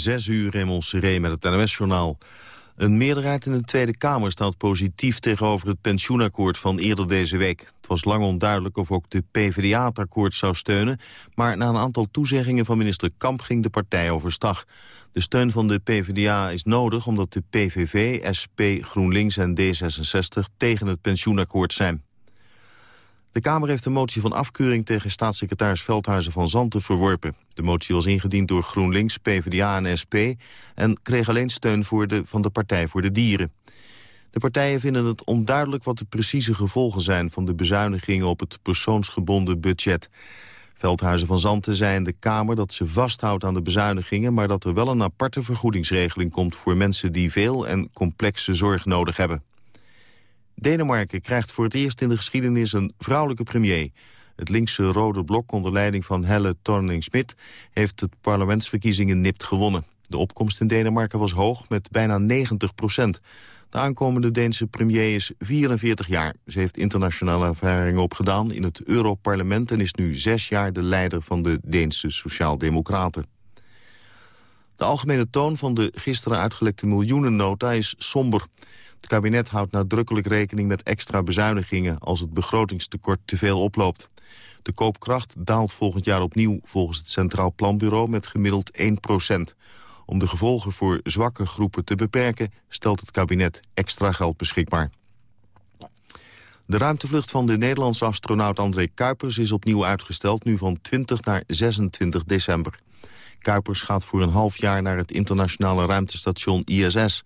Zes uur in Seré met het NOS-journaal. Een meerderheid in de Tweede Kamer staat positief tegenover het pensioenakkoord van eerder deze week. Het was lang onduidelijk of ook de PvdA het akkoord zou steunen, maar na een aantal toezeggingen van minister Kamp ging de partij overstag. De steun van de PvdA is nodig omdat de PVV, SP, GroenLinks en D66 tegen het pensioenakkoord zijn. De Kamer heeft een motie van afkeuring tegen staatssecretaris Veldhuizen van Zanten verworpen. De motie was ingediend door GroenLinks, PvdA en SP... en kreeg alleen steun voor de, van de Partij voor de Dieren. De partijen vinden het onduidelijk wat de precieze gevolgen zijn... van de bezuinigingen op het persoonsgebonden budget. Veldhuizen van Zanten zei de Kamer dat ze vasthoudt aan de bezuinigingen... maar dat er wel een aparte vergoedingsregeling komt voor mensen die veel en complexe zorg nodig hebben. Denemarken krijgt voor het eerst in de geschiedenis een vrouwelijke premier. Het linkse Rode Blok onder leiding van Helle Thorning-Schmidt... heeft het parlementsverkiezingen nipt gewonnen. De opkomst in Denemarken was hoog, met bijna 90 procent. De aankomende Deense premier is 44 jaar. Ze heeft internationale ervaring opgedaan in het Europarlement... en is nu zes jaar de leider van de Deense Sociaaldemocraten. De algemene toon van de gisteren uitgelekte miljoenennota is somber. Het kabinet houdt nadrukkelijk rekening met extra bezuinigingen... als het begrotingstekort te veel oploopt. De koopkracht daalt volgend jaar opnieuw volgens het Centraal Planbureau met gemiddeld 1% Om de gevolgen voor zwakke groepen te beperken stelt het kabinet extra geld beschikbaar. De ruimtevlucht van de Nederlandse astronaut André Kuipers is opnieuw uitgesteld, nu van 20 naar 26 december. Kuipers gaat voor een half jaar naar het internationale ruimtestation ISS.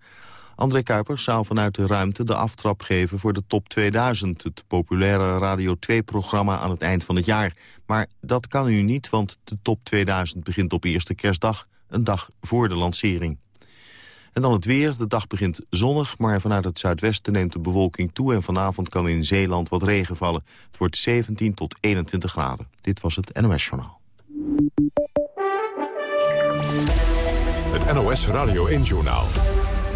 André Kuipers zou vanuit de ruimte de aftrap geven voor de Top 2000... het populaire Radio 2-programma aan het eind van het jaar. Maar dat kan nu niet, want de Top 2000 begint op eerste kerstdag... een dag voor de lancering. En dan het weer. De dag begint zonnig, maar vanuit het zuidwesten neemt de bewolking toe... en vanavond kan in Zeeland wat regen vallen. Het wordt 17 tot 21 graden. Dit was het NOS Journaal. Het NOS Radio 1 Journaal.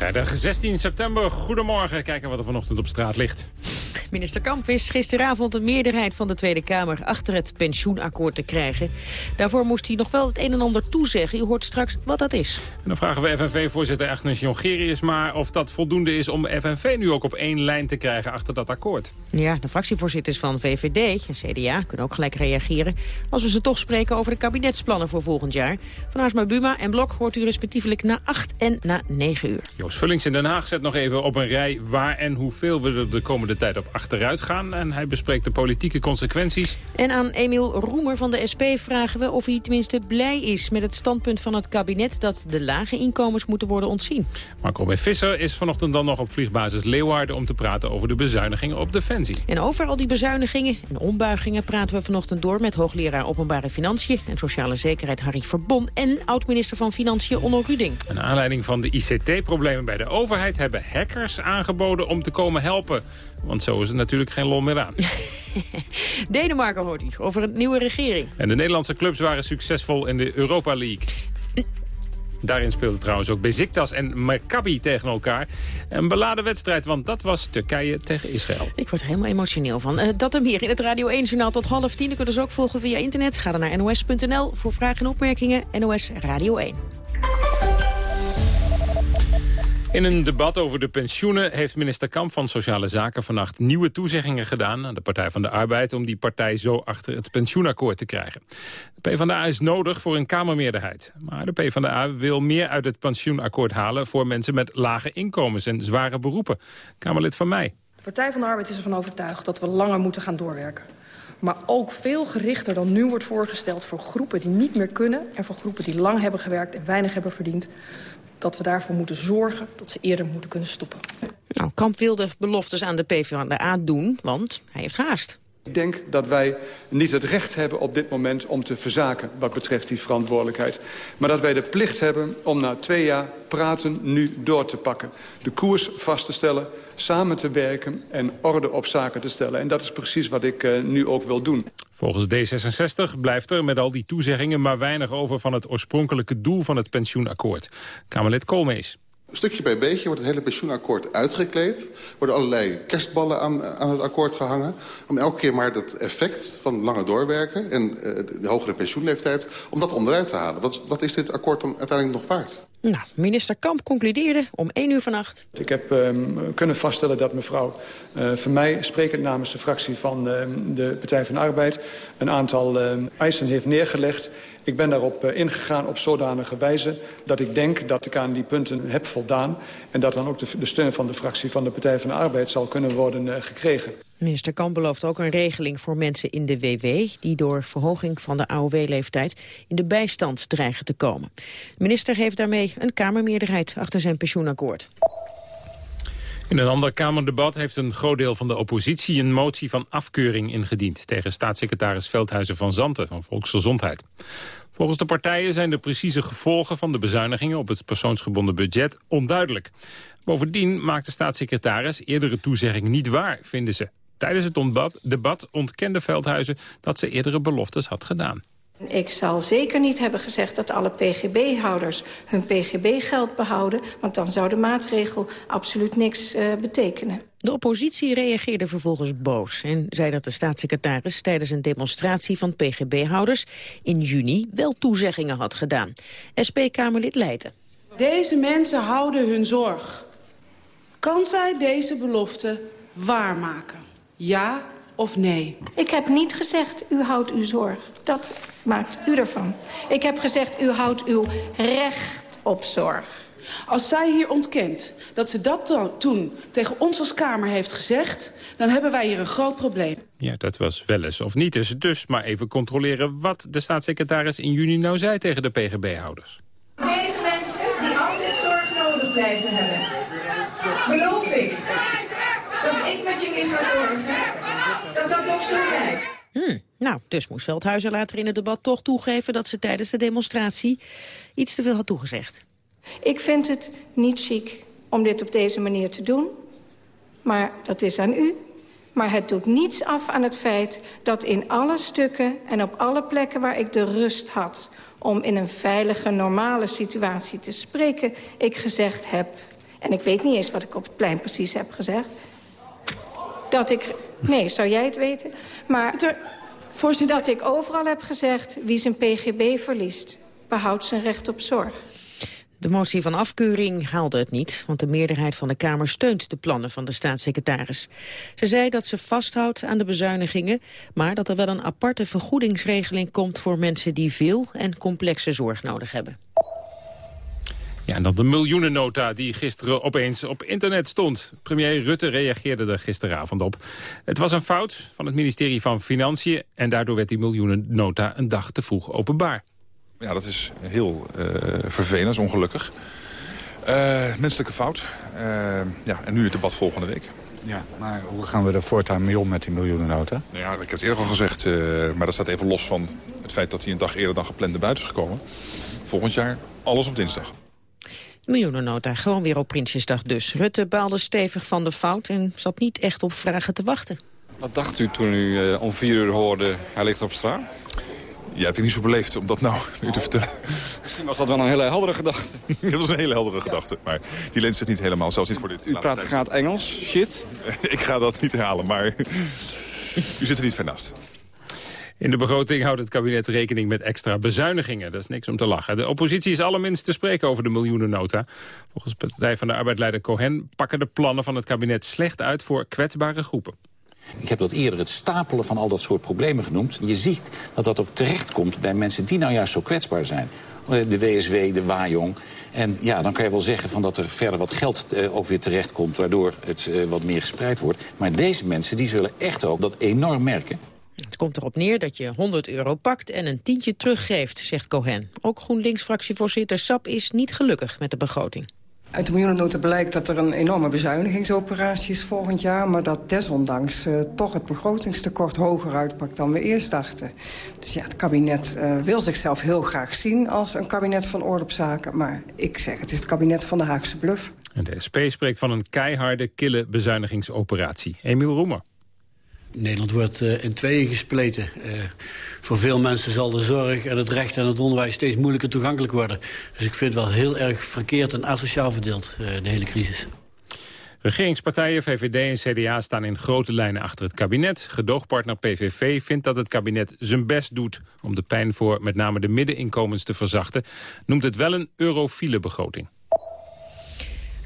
Vrijdag 16 september. Goedemorgen. Kijken wat er vanochtend op straat ligt. Minister Kamp wist gisteravond een meerderheid van de Tweede Kamer achter het pensioenakkoord te krijgen. Daarvoor moest hij nog wel het een en ander toezeggen. U hoort straks wat dat is. En dan vragen we FNV-voorzitter Agnes Jongerius maar of dat voldoende is om FNV nu ook op één lijn te krijgen achter dat akkoord. Ja, de fractievoorzitters van VVD en CDA kunnen ook gelijk reageren als we ze toch spreken over de kabinetsplannen voor volgend jaar. Van Haarsma Buma en Blok hoort u respectievelijk na 8 en na 9 uur. Vullings in Den Haag zet nog even op een rij waar en hoeveel we er de komende tijd op achteruit gaan. En hij bespreekt de politieke consequenties. En aan Emiel Roemer van de SP vragen we of hij tenminste blij is met het standpunt van het kabinet dat de lage inkomens moeten worden ontzien. Marco B. Visser is vanochtend dan nog op vliegbasis Leeuwarden om te praten over de bezuinigingen op Defensie. En over al die bezuinigingen en ombuigingen praten we vanochtend door met hoogleraar openbare financiën en sociale zekerheid Harry Verbon en oud-minister van Financiën Onno Ruding. Een aanleiding van de ICT-problemen bij de overheid hebben hackers aangeboden om te komen helpen. Want zo is het natuurlijk geen lol meer aan. Denemarken hoort hij over een nieuwe regering. En de Nederlandse clubs waren succesvol in de Europa League. Daarin speelden trouwens ook Beziktas en Maccabi tegen elkaar. Een beladen wedstrijd, want dat was Turkije tegen Israël. Ik word er helemaal emotioneel van. Uh, dat hem hier in het Radio 1-journaal tot half tien. U kunt dus ook volgen via internet. Ga dan naar nos.nl voor vragen en opmerkingen. NOS Radio 1. In een debat over de pensioenen heeft minister Kamp van Sociale Zaken vannacht nieuwe toezeggingen gedaan aan de Partij van de Arbeid om die partij zo achter het pensioenakkoord te krijgen. De PvdA is nodig voor een Kamermeerderheid. Maar de PvdA wil meer uit het pensioenakkoord halen voor mensen met lage inkomens en zware beroepen. Kamerlid van mij. De Partij van de Arbeid is ervan overtuigd dat we langer moeten gaan doorwerken. Maar ook veel gerichter dan nu wordt voorgesteld voor groepen die niet meer kunnen... en voor groepen die lang hebben gewerkt en weinig hebben verdiend dat we daarvoor moeten zorgen dat ze eerder moeten kunnen stoppen. Nou, Kamp wilde beloftes aan de PvdA doen, want hij heeft haast. Ik denk dat wij niet het recht hebben op dit moment om te verzaken wat betreft die verantwoordelijkheid. Maar dat wij de plicht hebben om na twee jaar praten nu door te pakken. De koers vast te stellen, samen te werken en orde op zaken te stellen. En dat is precies wat ik uh, nu ook wil doen. Volgens D66 blijft er met al die toezeggingen maar weinig over van het oorspronkelijke doel van het pensioenakkoord. Kamerlid Koolmees. Stukje bij beetje wordt het hele pensioenakkoord uitgekleed. Worden allerlei kerstballen aan, aan het akkoord gehangen. Om elke keer maar dat effect van langer doorwerken en uh, de hogere pensioenleeftijd... om dat onderuit te halen. Wat, wat is dit akkoord dan uiteindelijk nog waard? Nou, minister Kamp concludeerde om 1 uur vannacht. Ik heb um, kunnen vaststellen dat mevrouw uh, voor mij, sprekend namens de fractie van uh, de Partij van de Arbeid... een aantal uh, eisen heeft neergelegd. Ik ben daarop uh, ingegaan op zodanige wijze dat ik denk dat ik aan die punten heb voldaan... en dat dan ook de, steun van de fractie van de Partij van de Arbeid zal kunnen worden uh, gekregen. Minister Kamp belooft ook een regeling voor mensen in de WW... die door verhoging van de AOW-leeftijd in de bijstand dreigen te komen. De minister heeft daarmee een Kamermeerderheid achter zijn pensioenakkoord. In een ander Kamerdebat heeft een groot deel van de oppositie een motie van afkeuring ingediend tegen staatssecretaris Veldhuizen van Zanten van Volksgezondheid. Volgens de partijen zijn de precieze gevolgen van de bezuinigingen op het persoonsgebonden budget onduidelijk. Bovendien maakt de staatssecretaris eerdere toezegging niet waar, vinden ze. Tijdens het debat ontkende Veldhuizen dat ze eerdere beloftes had gedaan. Ik zal zeker niet hebben gezegd dat alle pgb-houders hun pgb-geld behouden... want dan zou de maatregel absoluut niks uh, betekenen. De oppositie reageerde vervolgens boos en zei dat de staatssecretaris... tijdens een demonstratie van pgb-houders in juni wel toezeggingen had gedaan. SP-Kamerlid Leijten. Deze mensen houden hun zorg. Kan zij deze belofte waarmaken? Ja of nee? Ik heb niet gezegd, u houdt uw zorg. Dat maakt u ervan. Ik heb gezegd, u houdt uw recht op zorg. Als zij hier ontkent dat ze dat toen tegen ons als Kamer heeft gezegd... dan hebben wij hier een groot probleem. Ja, dat was wel eens of niet. Dus, dus maar even controleren wat de staatssecretaris in juni nou zei tegen de PGB-houders. Deze mensen die altijd zorg nodig blijven hebben. Beloof ik dat ik met jullie ga zorgen dat dat ook zo blijft. Hmm. Nou, dus moest Veldhuizen later in het debat toch toegeven... dat ze tijdens de demonstratie iets te veel had toegezegd. Ik vind het niet chic om dit op deze manier te doen. Maar dat is aan u. Maar het doet niets af aan het feit dat in alle stukken... en op alle plekken waar ik de rust had... om in een veilige, normale situatie te spreken... ik gezegd heb... en ik weet niet eens wat ik op het plein precies heb gezegd... dat ik... Nee, zou jij het weten? Maar dat ik overal heb gezegd... wie zijn pgb verliest, behoudt zijn recht op zorg. De motie van afkeuring haalde het niet, want de meerderheid van de Kamer steunt de plannen van de staatssecretaris. Ze zei dat ze vasthoudt aan de bezuinigingen, maar dat er wel een aparte vergoedingsregeling komt voor mensen die veel en complexe zorg nodig hebben. Ja, en dan de miljoenennota die gisteren opeens op internet stond. Premier Rutte reageerde er gisteravond op. Het was een fout van het ministerie van Financiën... en daardoor werd die miljoenennota een dag te vroeg openbaar. Ja, dat is heel uh, vervelend, ongelukkig. Uh, menselijke fout. Uh, ja, en nu het debat volgende week. Ja, maar hoe gaan we er voortaan mee om met die miljoenennota? Nou ja, ik heb het eerder al gezegd, maar dat staat even los van het feit dat hij een dag eerder dan gepland naar buiten is gekomen. Volgend jaar alles op dinsdag. Miljoenennota, gewoon weer op Prinsjesdag dus. Rutte baalde stevig van de fout en zat niet echt op vragen te wachten. Wat dacht u toen u om vier uur hoorde, hij ligt op straat? Ja, vind ik niet zo beleefd om dat nou u te vertellen. Misschien was dat wel een hele heldere gedachte. dat was een hele heldere gedachte, maar die lens zit niet helemaal, zelfs niet voor dit U praat gaat Engels, shit? ik ga dat niet herhalen, maar u zit er niet ver naast. In de begroting houdt het kabinet rekening met extra bezuinigingen. Dat is niks om te lachen. De oppositie is allerminst te spreken over de miljoenennota. Volgens Partij van de Arbeidleider Cohen pakken de plannen van het kabinet slecht uit voor kwetsbare groepen. Ik heb dat eerder het stapelen van al dat soort problemen genoemd. Je ziet dat dat ook terechtkomt bij mensen die nou juist zo kwetsbaar zijn. De WSW, de WAJONG. En ja, dan kan je wel zeggen van dat er verder wat geld uh, ook weer terechtkomt... waardoor het uh, wat meer gespreid wordt. Maar deze mensen die zullen echt ook dat enorm merken. Het komt erop neer dat je 100 euro pakt en een tientje teruggeeft, zegt Cohen. Ook GroenLinks-fractievoorzitter Sap is niet gelukkig met de begroting. Uit de miljoenennota blijkt dat er een enorme bezuinigingsoperatie is volgend jaar... maar dat desondanks uh, toch het begrotingstekort hoger uitpakt dan we eerst dachten. Dus ja, het kabinet uh, wil zichzelf heel graag zien als een kabinet van orde op zaken. Maar ik zeg, het is het kabinet van de Haagse bluff. En de SP spreekt van een keiharde, kille bezuinigingsoperatie. Emiel Roemer. Nederland wordt uh, in tweeën gespleten. Uh, voor veel mensen zal de zorg en het recht en het onderwijs steeds moeilijker toegankelijk worden. Dus ik vind het wel heel erg verkeerd en asociaal verdeeld, uh, de hele crisis. Regeringspartijen VVD en CDA staan in grote lijnen achter het kabinet. Gedoogpartner PVV vindt dat het kabinet zijn best doet... om de pijn voor met name de middeninkomens te verzachten. Noemt het wel een eurofiele begroting.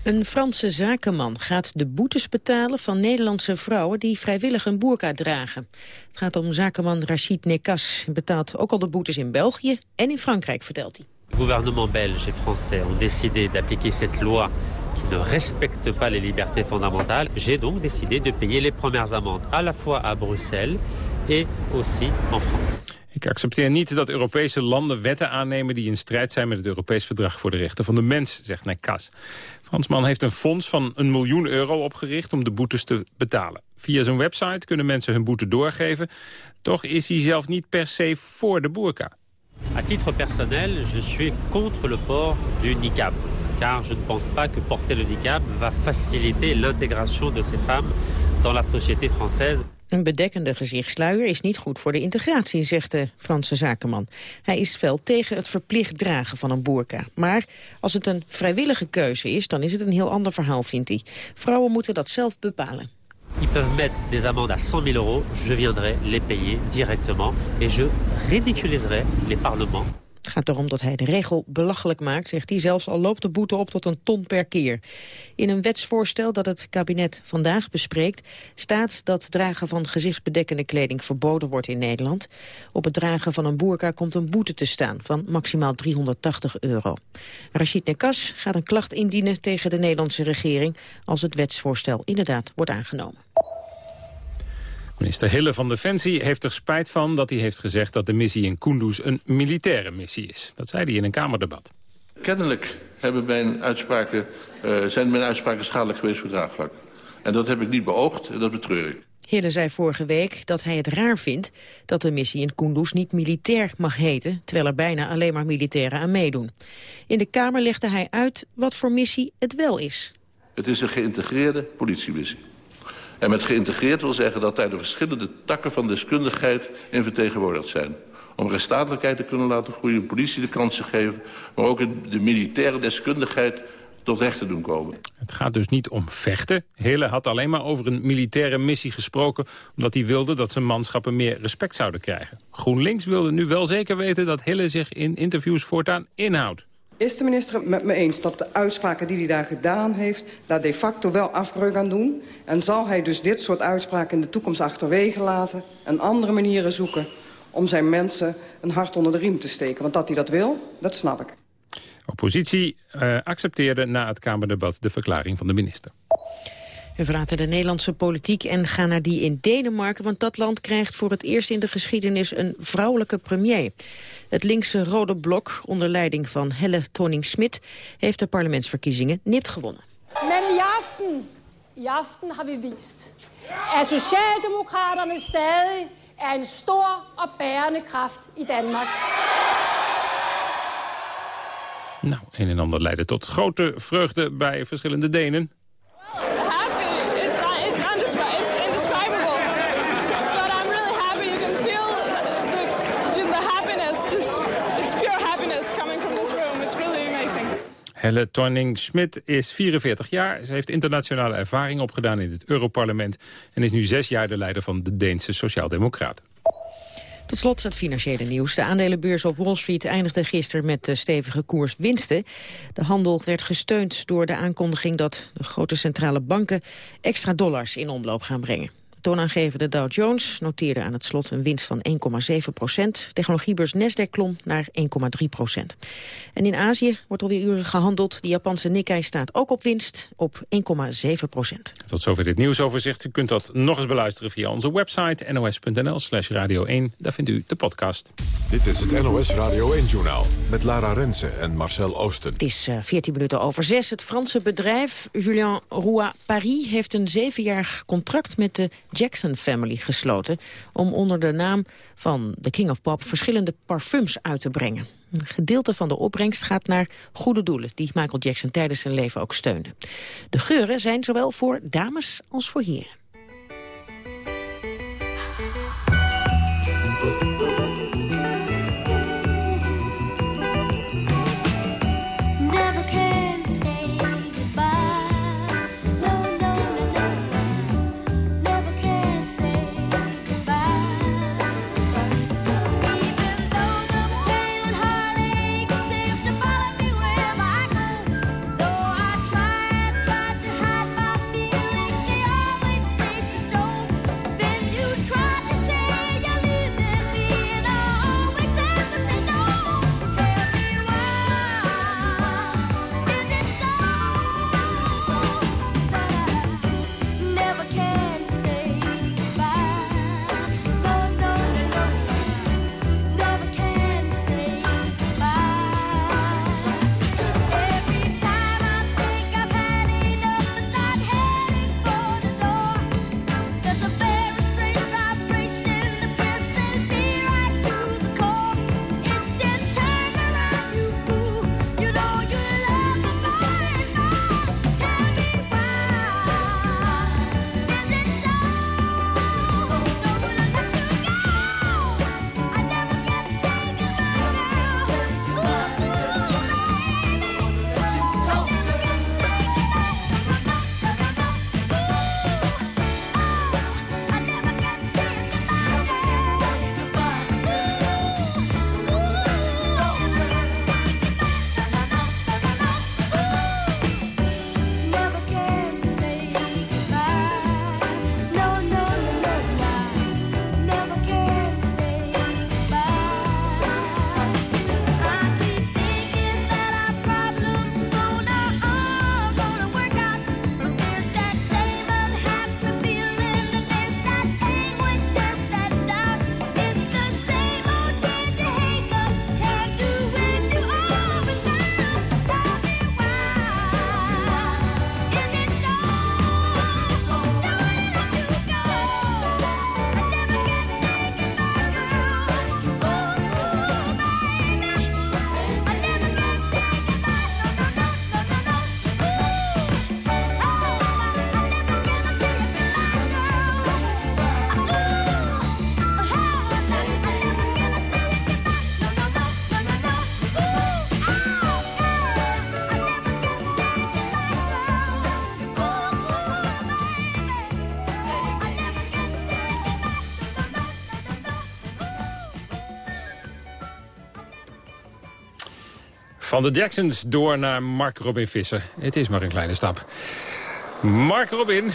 Een Franse zakenman gaat de boetes betalen van Nederlandse vrouwen die vrijwillig een boerka dragen. Het gaat om zakenman Rachid Nekas. Hij betaalt ook al de boetes in België en in Frankrijk, vertelt hij. Het gouvernement belge et français ont décidé d'appliquer cette loi qui ne respecte pas les libertés fondamentales. J'ai donc décidé de payer les premières amendes à la fois à Bruxelles et aussi en France. Ik accepteer niet dat Europese landen wetten aannemen... die in strijd zijn met het Europees Verdrag voor de Rechten van de Mens, zegt Nekas. Fransman heeft een fonds van een miljoen euro opgericht om de boetes te betalen. Via zijn website kunnen mensen hun boete doorgeven. Toch is hij zelf niet per se voor de burka. À titre personnel, je suis contre le port du niqab. Car je ne pense pas que porter le niqab va faciliter l'intégration de ces femmes dans la société française. Een bedekkende gezichtssluier is niet goed voor de integratie, zegt de Franse zakenman. Hij is fel tegen het verplicht dragen van een boerka. Maar als het een vrijwillige keuze is, dan is het een heel ander verhaal, vindt hij. Vrouwen moeten dat zelf bepalen. Ils peuvent mettre des amendes à 100 000 euros. Je viendrai les payer directement et je ridiculiserai les parlements het gaat erom dat hij de regel belachelijk maakt, zegt hij. Zelfs al loopt de boete op tot een ton per keer. In een wetsvoorstel dat het kabinet vandaag bespreekt... staat dat dragen van gezichtsbedekkende kleding verboden wordt in Nederland. Op het dragen van een boerka komt een boete te staan van maximaal 380 euro. Rachid Nekas gaat een klacht indienen tegen de Nederlandse regering... als het wetsvoorstel inderdaad wordt aangenomen. Minister Hille van Defensie heeft er spijt van dat hij heeft gezegd dat de missie in Kunduz een militaire missie is. Dat zei hij in een Kamerdebat. Kennelijk hebben mijn uitspraken, uh, zijn mijn uitspraken schadelijk geweest voor draagvlak. En dat heb ik niet beoogd en dat betreur ik. Hille zei vorige week dat hij het raar vindt dat de missie in Kunduz niet militair mag heten, terwijl er bijna alleen maar militairen aan meedoen. In de Kamer legde hij uit wat voor missie het wel is. Het is een geïntegreerde politiemissie. En met geïntegreerd wil zeggen dat daar de verschillende takken van deskundigheid in vertegenwoordigd zijn. Om rechtsstatelijkheid te kunnen laten groeien, politie de kansen geven... maar ook de militaire deskundigheid tot recht te doen komen. Het gaat dus niet om vechten. Hele had alleen maar over een militaire missie gesproken... omdat hij wilde dat zijn manschappen meer respect zouden krijgen. GroenLinks wilde nu wel zeker weten dat Hille zich in interviews voortaan inhoudt. Is de minister met me eens dat de uitspraken die hij daar gedaan heeft... daar de facto wel afbreuk aan doen? En zal hij dus dit soort uitspraken in de toekomst achterwege laten... en andere manieren zoeken om zijn mensen een hart onder de riem te steken? Want dat hij dat wil, dat snap ik. Oppositie uh, accepteerde na het Kamerdebat de verklaring van de minister. We verlaten de Nederlandse politiek en gaan naar die in Denemarken... want dat land krijgt voor het eerst in de geschiedenis een vrouwelijke premier. Het linkse Rode Blok, onder leiding van Helle Toning-Smit... heeft de parlementsverkiezingen nipt gewonnen. Men i aften, i aften har we vist... at Socialdemokraterne stadig er een stor og bærende kraft i Danmark. Nou, een en ander leidde tot grote vreugde bij verschillende Denen. Helle Torning-Schmidt is 44 jaar. Ze heeft internationale ervaring opgedaan in het Europarlement... en is nu zes jaar de leider van de Deense Sociaaldemocraten. Tot slot het financiële nieuws. De aandelenbeurs op Wall Street eindigde gisteren met de stevige koers winsten. De handel werd gesteund door de aankondiging dat de grote centrale banken extra dollars in omloop gaan brengen. Toonaangevende Dow Jones noteerde aan het slot een winst van 1,7 procent. Technologiebeurs Nasdaq klom naar 1,3 procent. En in Azië wordt alweer uren gehandeld. De Japanse Nikkei staat ook op winst op 1,7 procent. Tot zover dit nieuwsoverzicht. U kunt dat nog eens beluisteren via onze website nos.nl slash radio 1. Daar vindt u de podcast. Dit is het NOS Radio 1-journaal met Lara Rensen en Marcel Oosten. Het is uh, eh, 14 minuten over 6. Het Franse bedrijf Julien Roy Paris heeft een zevenjarig contract met de Jackson Family gesloten... om onder de naam van The King of Pop verschillende parfums uit te brengen. Een gedeelte van de opbrengst gaat naar goede doelen... die Michael Jackson tijdens zijn leven ook steunde. De geuren zijn zowel voor dames als voor heren. Van de Jacksons door naar Mark Robin Visser. Het is maar een kleine stap. Mark Robin,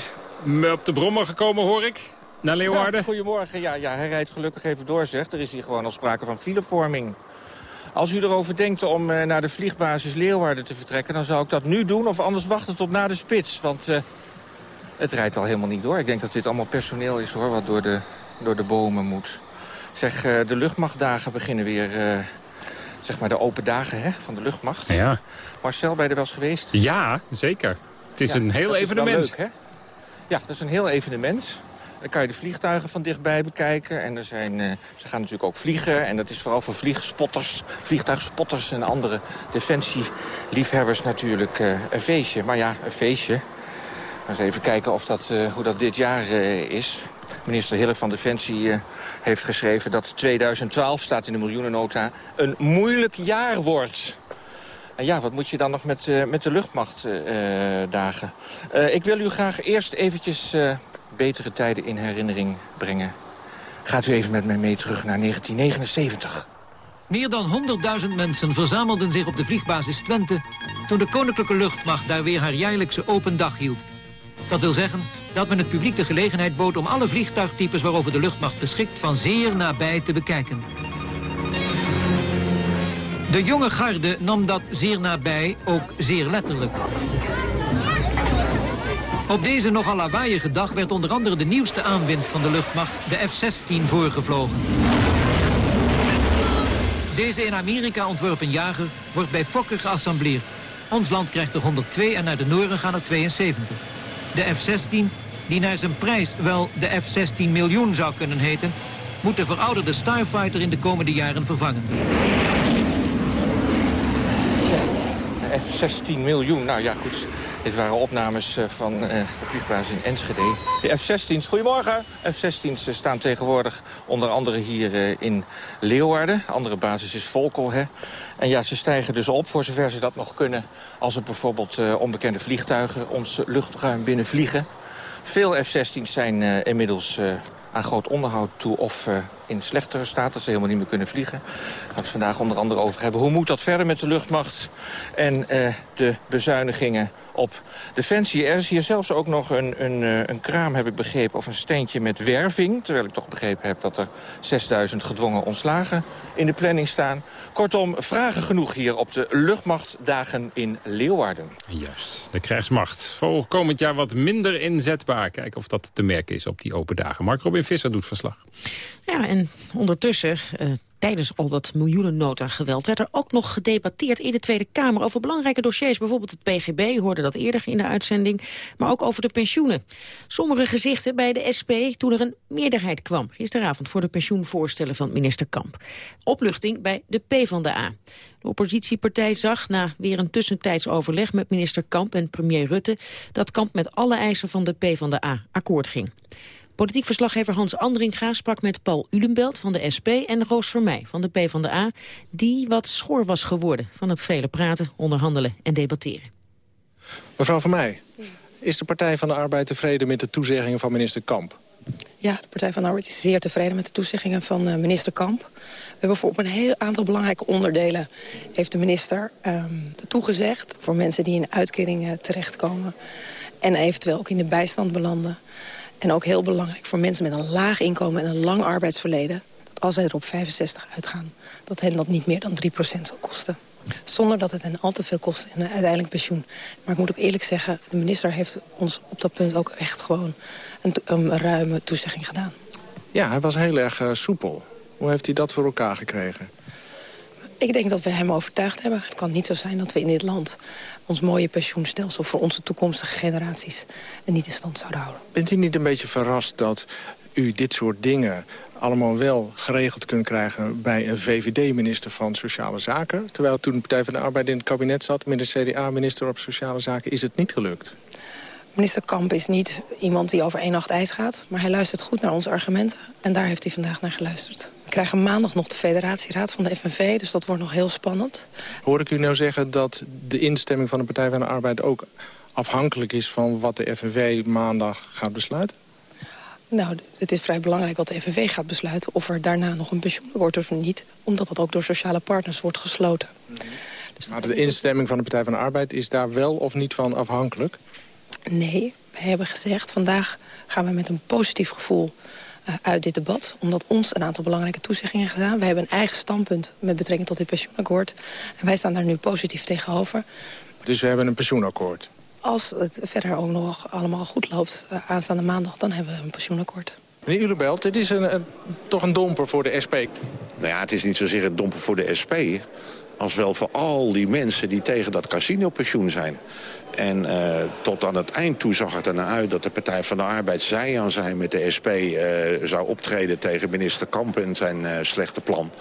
op de brommer gekomen hoor ik. Naar Leeuwarden? goedemorgen. Ja, ja, hij rijdt gelukkig even door, zegt. Er is hier gewoon al sprake van filevorming. Als u erover denkt om uh, naar de vliegbasis Leeuwarden te vertrekken... dan zou ik dat nu doen of anders wachten tot na de spits. Want uh, het rijdt al helemaal niet door. Ik denk dat dit allemaal personeel is, hoor, wat door de, door de bomen moet. Zeg, uh, de luchtmachtdagen beginnen weer... zeg maar de open dagen hè, van de luchtmacht. Ja. Marcel, ben je er wel eens geweest? Ja, zeker. Het is ja, een heel evenement. Leuk, hè? Ja, dat is een heel evenement. Dan kan je de vliegtuigen van dichtbij bekijken. En er zijn, uh, ze gaan natuurlijk ook vliegen. En dat is vooral voor vliegspotters, vliegtuigspotters en andere defensieliefhebbers natuurlijk uh, een feestje. Maar ja, een feestje. Eens even kijken of dat, uh, hoe dat dit jaar is. Minister Hille van Defensie heeft geschreven dat 2012, staat in de miljoenennota, een moeilijk jaar wordt. En ja, wat moet je dan nog met, uh, met de luchtmachtdagen? Uh, uh, ik wil u graag eerst eventjes betere tijden in herinnering brengen. Gaat u even met mij mee terug naar 1979. Meer dan 100.000 mensen verzamelden zich op de vliegbasis Twente... toen de Koninklijke Luchtmacht daar weer haar jaarlijkse open dag hield. Dat wil zeggen dat men het publiek de gelegenheid bood... om alle vliegtuigtypes waarover de luchtmacht beschikt... van zeer nabij te bekijken. De jonge garde nam dat zeer nabij ook zeer letterlijk. Op deze nogal lawaaiige dag werd onder andere de nieuwste aanwinst van de luchtmacht, de F-16, voorgevlogen. Deze in Amerika ontworpen jager wordt bij Fokker geassembleerd. Ons land krijgt er 102 en naar de Noorden gaan er 72. De F-16, die naar zijn prijs wel de F-16 miljoen zou kunnen heten... moet de verouderde Starfighter in de komende jaren vervangen. F-16 miljoen. Nou ja, goed. Dit waren opnames van uh, de vliegbasis in Enschede. De F-16's, goedemorgen. F-16's staan tegenwoordig onder andere hier in Leeuwarden. Andere basis is Volkel, hè. En ja, ze stijgen dus op, voor zover ze dat nog kunnen... als er bijvoorbeeld onbekende vliegtuigen ons luchtruim binnenvliegen. Veel F-16's zijn inmiddels aan groot onderhoud toe of in slechtere staat. Dat ze helemaal niet meer kunnen vliegen. Daar gaan we het vandaag onder andere over hebben. Hoe moet dat verder met de luchtmacht en uh, de bezuinigingen op Defensie? Er is hier zelfs ook nog een, een, uh, een kraam, heb ik begrepen, of een steentje met werving. Terwijl ik toch begrepen heb dat er 6000 gedwongen ontslagen in de planning staan. Kortom, vragen genoeg hier op de luchtmachtdagen in Leeuwarden. Juist, de krijgsmacht. Voor komend jaar wat minder inzetbaar. Kijken of dat te merken is op die open dagen. Mark Robin Visser doet verslag. Ja, en ondertussen, uh, tijdens al dat miljoenennota geweld... werd er ook nog gedebatteerd in de Tweede Kamer over belangrijke dossiers. Bijvoorbeeld het PGB, hoorde dat eerder in de uitzending. Maar ook over de pensioenen. Sommige gezichten bij de SP toen er een meerderheid kwam. Gisteravond voor de pensioenvoorstellen van minister Kamp. Opluchting bij de PvdA. De oppositiepartij zag na weer een tussentijds overleg met minister Kamp en premier Rutte... dat Kamp met alle eisen van de PvdA akkoord ging. Politiek verslaggever Hans Andringa sprak met Paul Ulenbelt van de SP... en Roos Vermeij van de PvdA, die wat schor was geworden... van het vele praten, onderhandelen en debatteren. Mevrouw Vermeij, is de Partij van de Arbeid tevreden met de toezeggingen van minister Kamp? Ja, de Partij van de Arbeid is zeer tevreden met de toezeggingen van uh, minister Kamp. We hebben voor op een heel aantal belangrijke onderdelen... heeft de minister um, toegezegd voor mensen die in uitkeringen terechtkomen... en eventueel ook in de bijstand belanden... En ook heel belangrijk voor mensen met een laag inkomen en een lang arbeidsverleden... dat als zij er op 65 uitgaan, dat hen dat niet meer dan 3% zal kosten. Zonder dat het hen al te veel kost in een uiteindelijk pensioen. Maar ik moet ook eerlijk zeggen, de minister heeft ons op dat punt ook echt gewoon een, een ruime toezegging gedaan. Ja, hij was heel erg uh, soepel. Hoe heeft hij dat voor elkaar gekregen? Ik denk dat we hem overtuigd hebben. Het kan niet zo zijn dat we in dit land ons mooie pensioenstelsel... voor onze toekomstige generaties niet in stand zouden houden. Bent u niet een beetje verrast dat u dit soort dingen allemaal wel geregeld kunt krijgen bij een VVD-minister van Sociale Zaken. Terwijl toen de Partij van de Arbeid in het kabinet zat... met een CDA-minister op Sociale Zaken, is het niet gelukt. Minister Kamp is niet iemand die over één nacht ijs gaat... maar hij luistert goed naar onze argumenten en daar heeft hij vandaag naar geluisterd. We krijgen maandag nog de federatieraad van de FNV, dus dat wordt nog heel spannend. Hoor ik u nou zeggen dat de instemming van de Partij van de Arbeid... ook afhankelijk is van wat de FNV maandag gaat besluiten? Nou, het is vrij belangrijk wat de FNV gaat besluiten... of er daarna nog een pensioen wordt of niet. Omdat dat ook door sociale partners wordt gesloten. Mm -hmm. Dus maar de instemming van de Partij van de Arbeid is daar wel of niet van afhankelijk? Nee, we hebben gezegd vandaag gaan we met een positief gevoel uit dit debat. Omdat ons een aantal belangrijke toezeggingen gedaan. Wij hebben een eigen standpunt met betrekking tot dit pensioenakkoord. En wij staan daar nu positief tegenover. Dus we hebben een pensioenakkoord? Als het verder ook nog allemaal goed loopt uh, aanstaande maandag... dan hebben we een pensioenakkoord. Meneer Ulebelt, dit is een, een, toch een domper voor de SP. Nou ja, het is niet zozeer een domper voor de SP... als wel voor al die mensen die tegen dat casino-pensioen zijn. En uh, tot aan het eind toe zag het er naar uit dat de Partij van de Arbeid zij aan zijn met de SP uh, zou optreden tegen minister Kamp en zijn uh, slechte plan.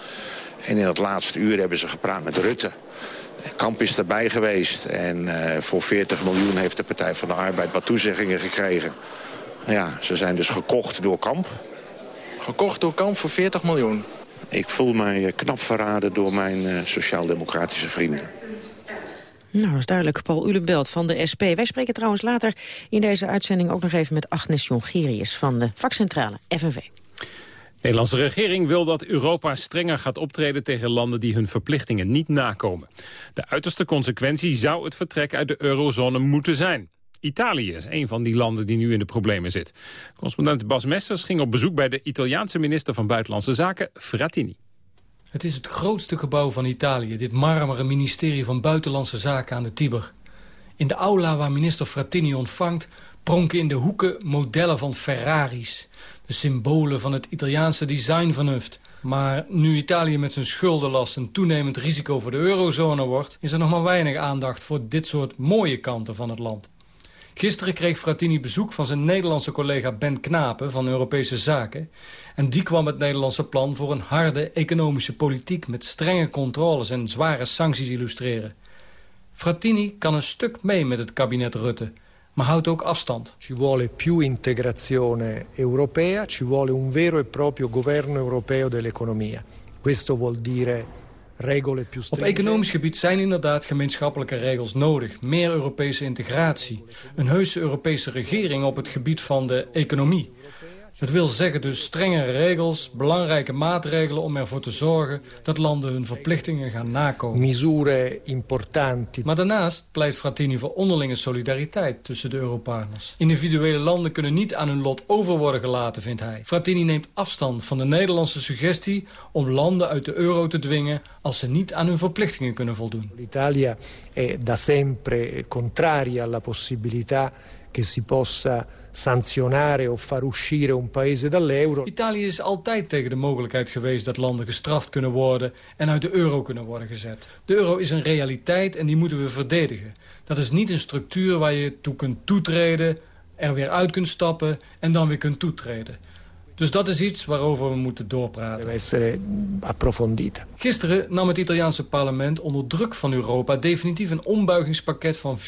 En in het laatste uur hebben ze gepraat met Rutte. Kamp is erbij geweest en voor 40 miljoen heeft de Partij van de Arbeid wat toezeggingen gekregen. Ja, ze zijn dus gekocht door Kamp. Gekocht door Kamp voor 40 miljoen? Ik voel mij knap verraden door mijn sociaal-democratische vrienden. Nou, dat is duidelijk. Paul Ulebelt van de SP. Wij spreken trouwens later in deze uitzending ook nog even met Agnes Jongerius van de vakcentrale FNV. De Nederlandse regering wil dat Europa strenger gaat optreden tegen landen die hun verplichtingen niet nakomen. De uiterste consequentie zou het vertrek uit de eurozone moeten zijn. Italië is een van die landen die nu in de problemen zit. Correspondent Bas Messers ging op bezoek bij de Italiaanse minister van Buitenlandse Zaken, Frattini. Het is het grootste gebouw van Italië, dit marmeren ministerie van Buitenlandse Zaken aan de Tiber. In de aula waar minister Frattini ontvangt pronken in de hoeken modellen van Ferraris. De symbolen van het Italiaanse designvernuft. Maar nu Italië met zijn schuldenlast een toenemend risico voor de eurozone wordt... is er nog maar weinig aandacht voor dit soort mooie kanten van het land. Gisteren kreeg Frattini bezoek van zijn Nederlandse collega Ben Knapen van Europese Zaken. En die kwam het Nederlandse plan voor een harde economische politiek... met strenge controles en zware sancties illustreren. Frattini kan een stuk mee met het kabinet Rutte, maar houdt ook afstand. Ci vuole più integrazione europea, ci vuole un vero e proprio governo europeo dell'economia. Questo vuol dire op economisch gebied zijn inderdaad gemeenschappelijke regels nodig. Meer Europese integratie. Een heuse Europese regering op het gebied van de economie. Het wil zeggen dus strengere regels, belangrijke maatregelen om ervoor te zorgen dat landen hun verplichtingen gaan nakomen. Misure importanti. Maar daarnaast pleit Frattini voor onderlinge solidariteit tussen de Europaners. Individuele landen kunnen niet aan hun lot over worden gelaten, vindt hij. Frattini neemt afstand van de Nederlandse suggestie om landen uit de euro te dwingen als ze niet aan hun verplichtingen kunnen voldoen. L'Italia è da sempre contraria alla possibilità che si possa sanzionare of far uscire un paese dall'euro. Italië is altijd tegen de mogelijkheid geweest dat landen gestraft kunnen worden en uit de euro kunnen worden gezet. De euro is een realiteit en die moeten we verdedigen. Dat is niet een structuur waar je toe kunt toetreden, er weer uit kunt stappen en dan weer kunt toetreden. Dus dat is iets waarover we moeten doorpraten. Gisteren nam het Italiaanse parlement onder druk van Europa... definitief een ombuigingspakket van 54,2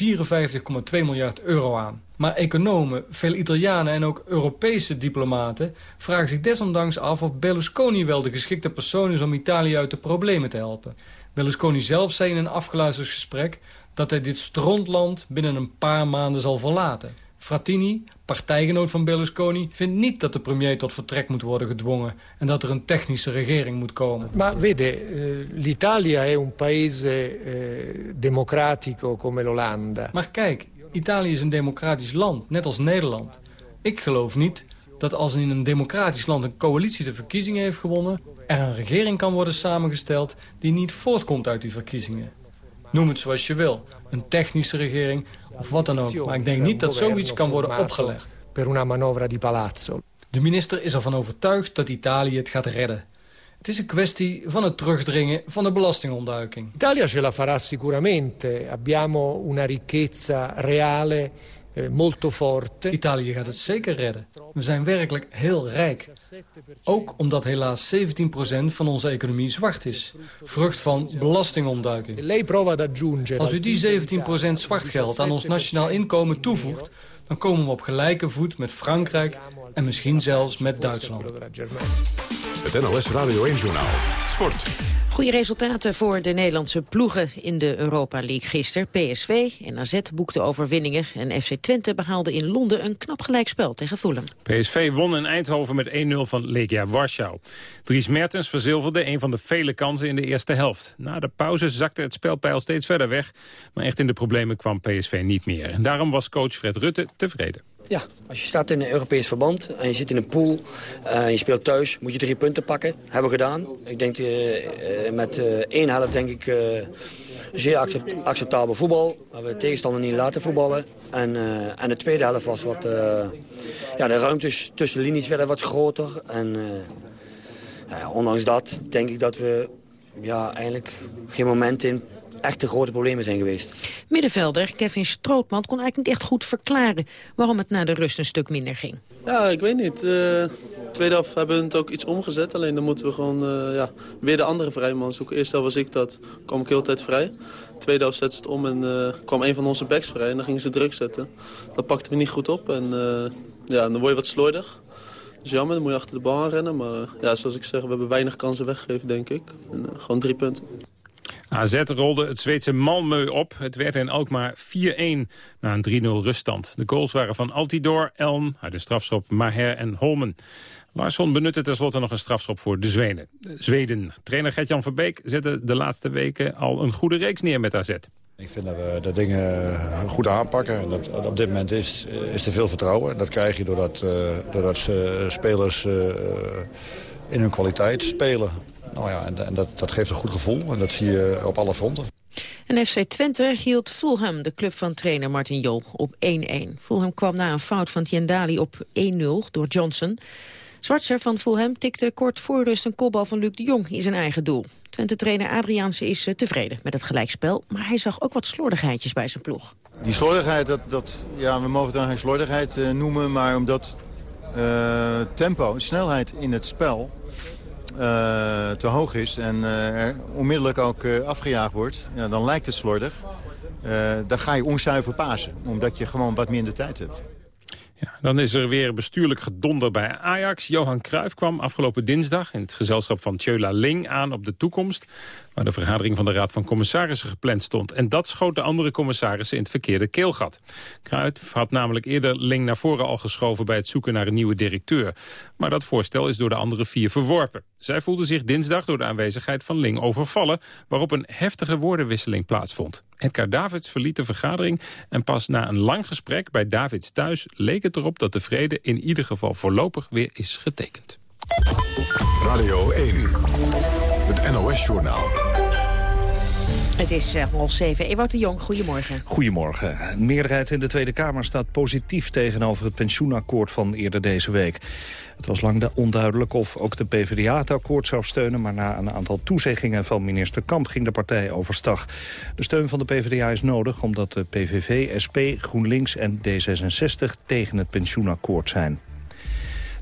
miljard euro aan. Maar economen, veel Italianen en ook Europese diplomaten... vragen zich desondanks af of Berlusconi wel de geschikte persoon is... om Italië uit de problemen te helpen. Berlusconi zelf zei in een afgeluisterd gesprek... dat hij dit strontland binnen een paar maanden zal verlaten. Frattini, partijgenoot van Berlusconi, vindt niet dat de premier tot vertrek moet worden gedwongen en dat er een technische regering moet komen. Maar vede, eh, l'Italia è un paese eh, democratico come l'Olanda. Maar kijk, Italië is een democratisch land, net als Nederland. Ik geloof niet dat als in een democratisch land een coalitie de verkiezingen heeft gewonnen... er een regering kan worden samengesteld die niet voortkomt uit die verkiezingen. Noem het zoals je wil. Een technische regering of wat dan ook. Maar ik denk niet dat zoiets kan worden opgelegd. Per una manovra di palazzo. De minister is ervan overtuigd dat Italië het gaat redden. Het is een kwestie van het terugdringen van de belastingontduiking. Italia ce la farà sicuramente. Abbiamo una ricchezza reale molto forte. Italië gaat het zeker redden. We zijn werkelijk heel rijk. Ook omdat helaas 17% van onze economie zwart is. Vrucht van belastingontduiking. Als u die 17% zwart geld aan ons nationaal inkomen toevoegt... dan komen we op gelijke voet met Frankrijk en misschien zelfs met Duitsland. Het NOS Radio 1 Journaal. Sport. Goede resultaten voor de Nederlandse ploegen in de Europa League gisteren. PSV en AZ boekten overwinningen en FC Twente behaalde in Londen een knap gelijkspel tegen Fulham. PSV won in Eindhoven met 1-0 van Legia Warschau. Dries Mertens verzilverde een van de vele kansen in de eerste helft. Na de pauze zakte het spelpeil steeds verder weg, maar echt in de problemen kwam PSV niet meer. En daarom was coach Fred Rutte tevreden. Ja, als je staat in een Europees verband en je zit in een pool en je speelt thuis, moet je drie punten pakken. Hebben we gedaan. Ik denk uh, met uh, één helft denk ik zeer accept, acceptabel voetbal. We hebben de tegenstander niet laten voetballen. En, en de tweede helft was wat... ja, de ruimtes tussen de linies werden wat groter. En ja, ondanks dat denk ik dat we ja, eigenlijk geen moment in echte grote problemen zijn geweest. Middenvelder Kevin Strootman kon eigenlijk niet echt goed verklaren... waarom het na de rust een stuk minder ging. Ja, ik weet niet. Uh, tweede helft hebben we het ook iets omgezet. Alleen dan moeten we gewoon uh, ja, weer de andere vrijman zoeken. Eerst was ik dat, kwam ik heel tijd vrij. Tweede helft zette ze het om en uh, kwam een van onze backs vrij. En dan gingen ze druk zetten. Dat pakte we niet goed op. En ja, dan word je wat slordig. Dat is jammer, dan moet je achter de bal aan rennen. Maar ja, zoals ik zeg, we hebben weinig kansen weggegeven, denk ik. En, gewoon drie punten. AZ rolde het Zweedse Malmö op. Het werd in Alkmaar 4-1 na een 3-0 ruststand. De goals waren van Altidor, Elm, uit de strafschop Maher en Holmen. Larsson benutte tenslotte nog een strafschop voor de Zweden. Zweden. Trainer Gert-Jan Verbeek zette de laatste weken al een goede reeks neer met AZ. Ik vind dat we de dingen goed aanpakken. En dat, op dit moment is, is er veel vertrouwen. Dat krijg je doordat, uh, doordat spelers in hun kwaliteit spelen. Nou ja, en, en dat, dat geeft een goed gevoel. En dat zie je op alle fronten. En FC Twente hield Fulham, de club van trainer Martin Jol, op 1-1. Fulham kwam na een fout van Tiendali op 1-0 door Johnson. Zwartser van Fulham tikte kort voor rust een kopbal van Luc de Jong in zijn eigen doel. Twente-trainer Adriaanse is uh, tevreden met het gelijkspel... maar hij zag ook wat slordigheidjes bij zijn ploeg. Die slordigheid, dat, dat, ja, we mogen het dan geen slordigheid uh, noemen... maar omdat uh, tempo, snelheid in het spel uh, te hoog is en uh, er onmiddellijk ook uh, afgejaagd wordt, ja, dan lijkt het slordig. dan ga je onzuiver pasen, omdat je gewoon wat minder tijd hebt. Ja, dan is er weer bestuurlijk gedonder bij Ajax. Johan Cruijff kwam afgelopen dinsdag in het gezelschap van Tjöla Ling aan op de toekomst waar de vergadering van de Raad van Commissarissen gepland stond. En dat schoot de andere commissarissen in het verkeerde keelgat. Kruid had namelijk eerder Ling naar voren al geschoven bij het zoeken naar een nieuwe directeur. Maar dat voorstel is door de andere vier verworpen. Zij voelden zich dinsdag door de aanwezigheid van Ling overvallen, waarop een heftige woordenwisseling plaatsvond. Edgar Davids verliet de vergadering en pas na een lang gesprek bij Davids thuis leek het erop dat de vrede in ieder geval voorlopig weer is getekend. Radio 1, het NOS-journaal. Het is uh, half zeven. Ewout de Jong, goedemorgen. Goedemorgen. Een meerderheid in de Tweede Kamer staat positief tegenover het pensioenakkoord van eerder deze week. Het was lang onduidelijk of ook de PvdA het akkoord zou steunen... maar na een aantal toezeggingen van minister Kamp ging de partij overstag. De steun van de PvdA is nodig omdat de PVV, SP, GroenLinks en D66 tegen het pensioenakkoord zijn.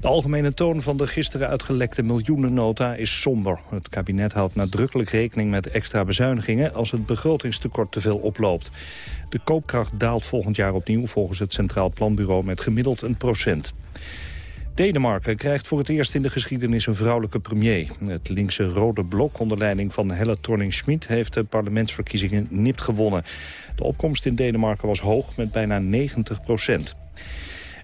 De algemene toon van de gisteren uitgelekte miljoenennota is somber. Het kabinet houdt nadrukkelijk rekening met extra bezuinigingen... als het begrotingstekort te veel oploopt. De koopkracht daalt volgend jaar opnieuw volgens het Centraal Planbureau... met gemiddeld een procent. Denemarken krijgt voor het eerst in de geschiedenis een vrouwelijke premier. Het linkse Rode Blok onder leiding van Helle Thorning-Schmidt... heeft de parlementsverkiezingen nipt gewonnen. De opkomst in Denemarken was hoog met bijna 90 procent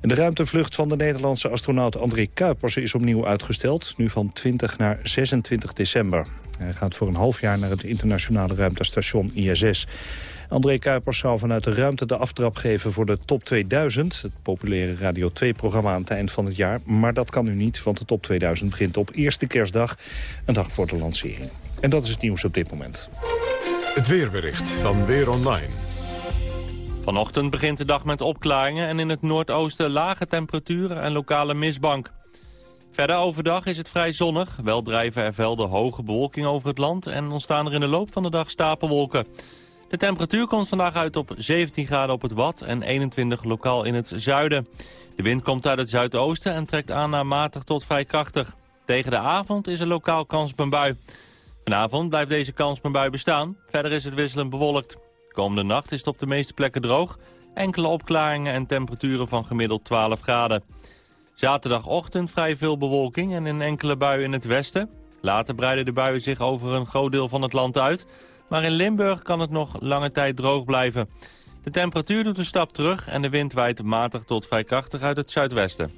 de ruimtevlucht van de Nederlandse astronaut André Kuipers is opnieuw uitgesteld. Nu van 20 naar 26 december. Hij gaat voor een half jaar naar het internationale ruimtestation ISS. André Kuipers zou vanuit de ruimte de aftrap geven voor de Top 2000... het populaire Radio 2-programma aan het eind van het jaar. Maar dat kan nu niet, want de Top 2000 begint op eerste kerstdag... een dag voor de lancering. En dat is het nieuws op dit moment. Het weerbericht van Weer Online. Vanochtend begint de dag met opklaringen en in het noordoosten lage temperaturen en lokale mistbank. Verder overdag is het vrij zonnig. Wel drijven er velden hoge bewolking over het land en ontstaan er in de loop van de dag stapelwolken. De temperatuur komt vandaag uit op 17 graden op het Wad en 21 lokaal in het zuiden. De wind komt uit het zuidoosten en trekt aan naar matig tot vrij krachtig. Tegen de avond is er lokaal kans op een bui. Vanavond blijft deze kans op een bui bestaan. Verder is het wisselend bewolkt. Komende nacht is het op de meeste plekken droog. Enkele opklaringen en temperaturen van gemiddeld 12 graden. Zaterdagochtend vrij veel bewolking en een enkele bui in het westen. Later breiden de buien zich over een groot deel van het land uit. Maar in Limburg kan het nog lange tijd droog blijven. De temperatuur doet een stap terug en de wind waait matig tot vrij krachtig uit het zuidwesten.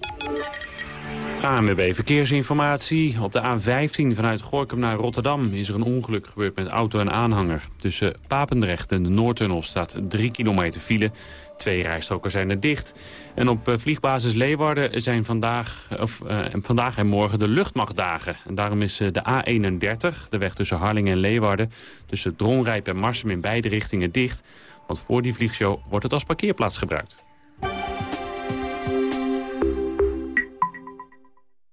ANWB Verkeersinformatie. Op de A15 vanuit Gorkum naar Rotterdam is er een ongeluk gebeurd met auto en aanhanger. Tussen Papendrecht en de Noordtunnel staat 3 kilometer file. Twee rijstroken zijn er dicht. En op eh, vliegbasis Leeuwarden zijn vandaag, of, uh, vandaag en morgen de luchtmachtdagen. En daarom is eh, de A31, de weg tussen Harlingen en Leeuwarden... tussen Dronrijp en Marsum in beide richtingen dicht. Want voor die vliegshow wordt het als parkeerplaats gebruikt.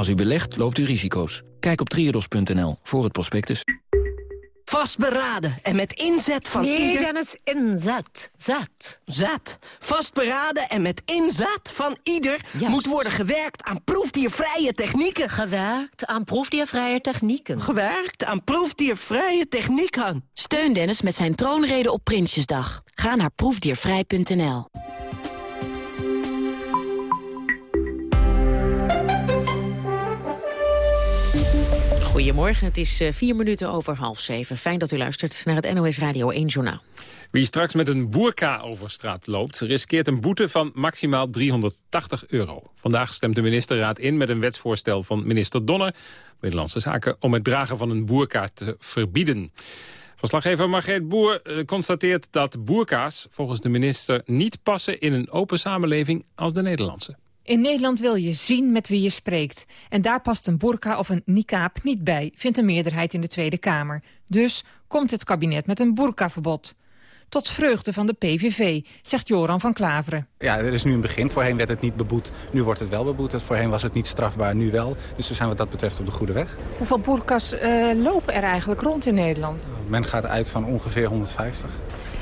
Als u belegt, loopt u risico's. Kijk op triodos.nl voor het prospectus. Vastberaden en met inzet van nee, ieder... Nee, Dennis, inzet. Zet. Zet. Vastberaden en met inzet van ieder... moet worden gewerkt aan proefdiervrije technieken. Gewerkt aan proefdiervrije technieken. Gewerkt aan proefdiervrije technieken. Steun Dennis met zijn troonrede op Prinsjesdag. Ga naar proefdiervrij.nl. Goedemorgen, het is uh, vier minuten over half zeven. Fijn dat u luistert naar het NOS Radio 1 Journaal. Wie straks met een boerka over straat loopt... riskeert een boete van maximaal 380 euro. Vandaag stemt de ministerraad in met een wetsvoorstel van minister Donner... Binnenlandse Zaken, om het dragen van een boerka te verbieden. Verslaggever Margreet Boer uh, constateert dat boerka's volgens de minister... niet passen in een open samenleving als de Nederlandse. In Nederland wil je zien met wie je spreekt. En daar past een burka of een niqab niet bij, vindt een meerderheid in de Tweede Kamer. Dus komt het kabinet met een burkaverbod. Tot vreugde van de PVV, zegt Joran van Klaveren. Ja, er is nu een begin. Voorheen werd het niet beboet, nu wordt het wel beboet. Voorheen was het niet strafbaar, nu wel. Dus we zijn wat dat betreft op de goede weg. Hoeveel burkas uh, lopen er eigenlijk rond in Nederland? Men gaat uit van ongeveer 150.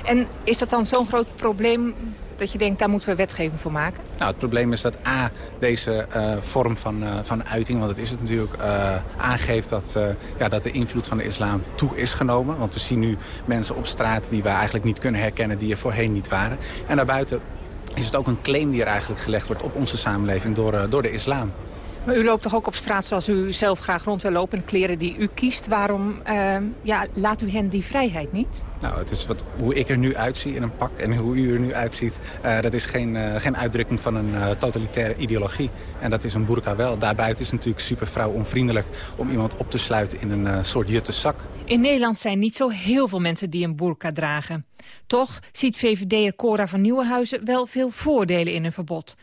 En is dat dan zo'n groot probleem dat je denkt, daar moeten we wetgeving voor maken? Nou, het probleem is dat A, deze uh, vorm van, uh, van uiting, want het is het natuurlijk, uh, aangeeft dat, ja, dat de invloed van de islam toe is genomen. Want we zien nu mensen op straat die we eigenlijk niet kunnen herkennen, die er voorheen niet waren. En daarbuiten is het ook een claim die er eigenlijk gelegd wordt op onze samenleving door, door de islam. Maar u loopt toch ook op straat zoals u zelf graag rond wil lopen... en kleren die u kiest. Waarom ja, laat u hen die vrijheid niet? Nou, het is wat, hoe ik er nu uitzie in een pak en hoe u er nu uitziet... Uh, dat is geen, uh, geen uitdrukking van een uh, totalitaire ideologie. En dat is een burka wel. Daarbuiten is het natuurlijk super vrouw onvriendelijk... om iemand op te sluiten in een soort jutte zak. In Nederland zijn niet zo heel veel mensen die een burka dragen. Toch ziet VVD'er Cora van Nieuwenhuizen wel veel voordelen in een verbod.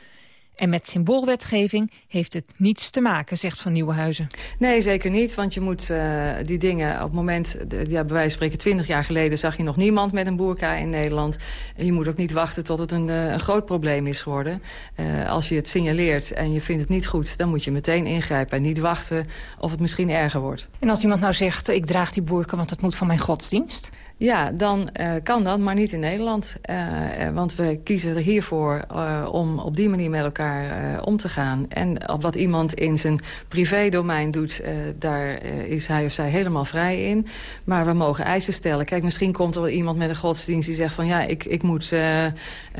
En met symboolwetgeving heeft het niets te maken, zegt Van Nieuwenhuizen. Nee, zeker niet, want je moet uh, die dingen op het moment... Ja, bij wijze van spreken, twintig jaar geleden zag je nog niemand met een boerka in Nederland. Je moet ook niet wachten tot het een, uh, een groot probleem is geworden. Uh, als je het signaleert en je vindt het niet goed, dan moet je meteen ingrijpen. En niet wachten of het misschien erger wordt. En als iemand nou zegt, ik draag die boerka, want dat moet van mijn godsdienst? Ja, dan uh, kan dat, maar niet in Nederland. Uh, want we kiezen er hiervoor om op die manier met elkaar om te gaan. En wat iemand in zijn privédomein doet, daar is hij of zij helemaal vrij in. Maar we mogen eisen stellen. Kijk, misschien komt er wel iemand met een godsdienst die zegt van... ja, ik, ik, moet,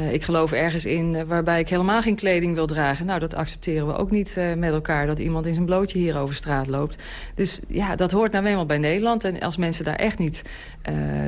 ik geloof ergens in waarbij ik helemaal geen kleding wil dragen. Nou, dat accepteren we ook niet met elkaar, dat iemand in zijn blootje hier over straat loopt. Dus ja, dat hoort nou eenmaal bij Nederland. En als mensen daar echt niet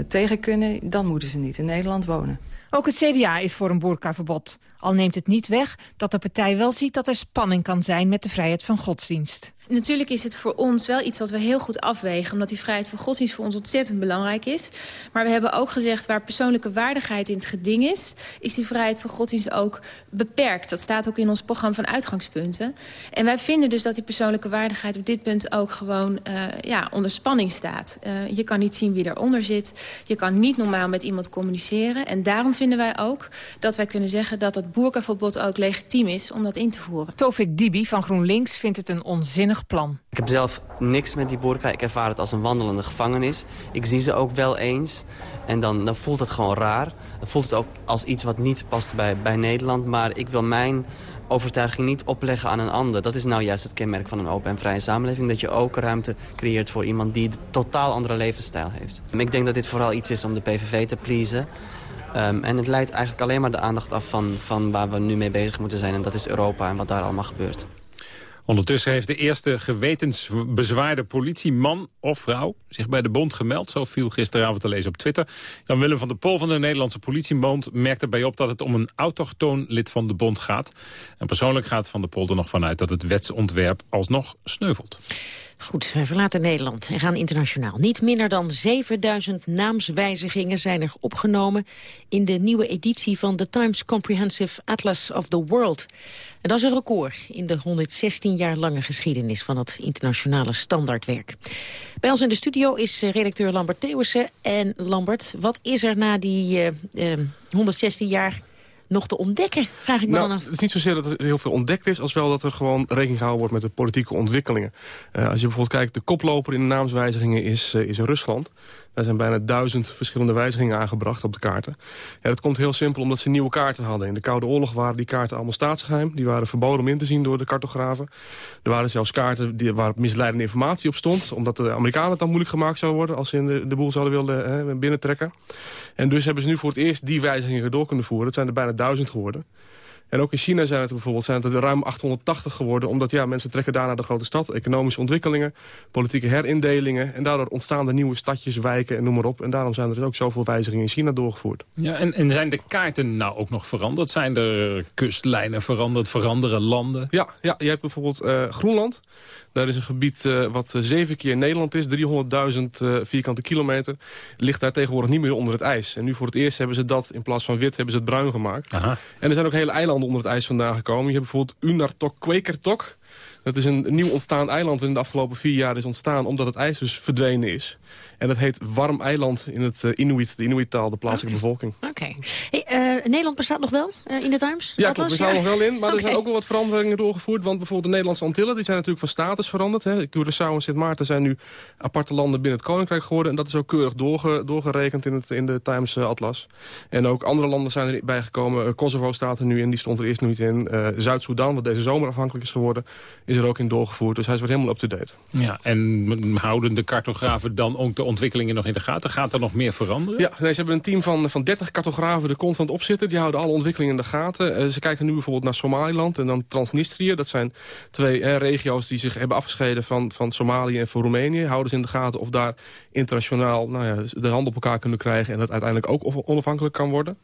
tegen kunnen, dan moeten ze niet in Nederland wonen. Ook het CDA is voor een boerkaverbod. Al neemt het niet weg dat de partij wel ziet dat er spanning kan zijn met de vrijheid van godsdienst. Natuurlijk is het voor ons wel iets wat we heel goed afwegen... omdat die vrijheid van godsdienst voor ons ontzettend belangrijk is. Maar we hebben ook gezegd waar persoonlijke waardigheid in het geding is... is die vrijheid van godsdienst ook beperkt. Dat staat ook in ons programma van uitgangspunten. En wij vinden dus dat die persoonlijke waardigheid op dit punt ook gewoon uh, ja, onder spanning staat. Uh, je kan niet zien wie eronder zit. Je kan niet normaal met iemand communiceren. En daarom vinden wij ook dat wij kunnen zeggen dat het boerkaverbod ook legitiem is om dat in te voeren. Tovik Dibi van GroenLinks vindt het een onzinnig plan. Ik heb zelf niks met die boerka. Ik ervaar het als een wandelende gevangenis. Ik zie ze ook wel eens. En dan, dan voelt het gewoon raar. Dan voelt het ook als iets wat niet past bij, bij Nederland. Maar ik wil mijn overtuiging niet opleggen aan een ander. Dat is nou juist het kenmerk van een open en vrije samenleving. Dat je ook ruimte creëert voor iemand die een totaal andere levensstijl heeft. Ik denk dat dit vooral iets is om de PVV te pleasen. Um, en het leidt eigenlijk alleen maar de aandacht af van, van waar we nu mee bezig moeten zijn. En dat is Europa en wat daar allemaal gebeurt. Ondertussen heeft de eerste gewetensbezwaarde politieman of vrouw zich bij de bond gemeld. Zo viel gisteravond te lezen op Twitter. Jan Willem van der Pol van de Nederlandse politiebond merkt erbij op dat het om een autochtoon lid van de bond gaat. En persoonlijk gaat Van der Pol er nog vanuit dat het wetsontwerp alsnog sneuvelt. Goed, wij verlaten Nederland en gaan internationaal. Niet minder dan 7000 naamswijzigingen zijn er opgenomen... in de nieuwe editie van The Times Comprehensive Atlas of the World. En dat is een record in de 116 jaar lange geschiedenis... van het internationale standaardwerk. Bij ons in de studio is eh, redacteur Lambert Theeuwissen. En Lambert, wat is er na die uh, uh, 116 jaar nog te ontdekken, vraag ik me nou, dan af. Het is niet zozeer dat er heel veel ontdekt is... als wel dat er gewoon rekening gehouden wordt met de politieke ontwikkelingen. Uh, als je bijvoorbeeld kijkt, de koploper in de naamswijzigingen is, uh, is in Rusland. Er zijn bijna duizend verschillende wijzigingen aangebracht op de kaarten. Ja, dat komt heel simpel omdat ze nieuwe kaarten hadden. In de Koude Oorlog waren die kaarten allemaal staatsgeheim. Die waren verboden om in te zien door de cartografen. Er waren zelfs kaarten die, waar misleidende informatie op stond. Omdat de Amerikanen het dan moeilijk gemaakt zou worden... als ze in de, de boel zouden willen hè, binnentrekken. En dus hebben ze nu voor het eerst die wijzigingen door kunnen voeren. Het zijn er bijna duizend geworden. En ook in China zijn het bijvoorbeeld zijn het er ruim 880 geworden... omdat ja, mensen trekken daar naar de grote stad. Economische ontwikkelingen, politieke herindelingen... en daardoor ontstaan er nieuwe stadjes, wijken en noem maar op. En daarom zijn er ook zoveel wijzigingen in China doorgevoerd. Ja, en, en zijn de kaarten nou ook nog veranderd? Zijn er kustlijnen veranderd, veranderen landen? Ja, ja je hebt bijvoorbeeld uh, Groenland. Daar is een gebied uh, wat uh, zeven keer Nederland is, 300.000 uh, vierkante kilometer. Ligt daar tegenwoordig niet meer onder het ijs. En nu voor het eerst hebben ze dat, in plaats van wit, hebben ze het bruin gemaakt. Aha. En er zijn ook hele eilanden onder het ijs vandaan gekomen. Je hebt bijvoorbeeld Unartok Kwekertok. Dat is een nieuw ontstaan eiland dat in de afgelopen vier jaar is ontstaan... omdat het ijs dus verdwenen is. En dat heet Warm Eiland in het Inuit, de Inuit-taal, de plaatselijke okay. bevolking. Oké. Okay. Hey, Nederland bestaat nog wel uh, in de Times? Ja, klopt. We staan ja. nog wel in. Maar okay. er zijn ook wel wat veranderingen doorgevoerd. Want bijvoorbeeld de Nederlandse Antillen, die zijn natuurlijk van status veranderd. Hè. Curaçao en Sint Maarten zijn nu aparte landen binnen het Koninkrijk geworden. En dat is ook keurig doorge, doorgerekend in, het, in de Times Atlas. En ook andere landen zijn erbij gekomen. Kosovo staat er nu in, die stond er eerst niet in. Zuid-Soedan, wat deze zomer afhankelijk is geworden, is er ook in doorgevoerd. Dus hij is weer helemaal up-to-date. Ja, en houden de cartografen dan ook de ontwikkelingen nog in de gaten? Gaat er nog meer veranderen? Ja, nee, ze hebben een team van, van 30 cartografen er constant op zitten. Die houden alle ontwikkelingen in de gaten. Uh, ze kijken nu bijvoorbeeld naar Somaliland en dan Transnistrië. Dat zijn twee eh, regio's die zich hebben afgescheiden van, van Somalië en van Roemenië. Houden ze in de gaten of daar internationaal nou ja, de hand op elkaar kunnen krijgen... en dat uiteindelijk ook onafhankelijk kan worden.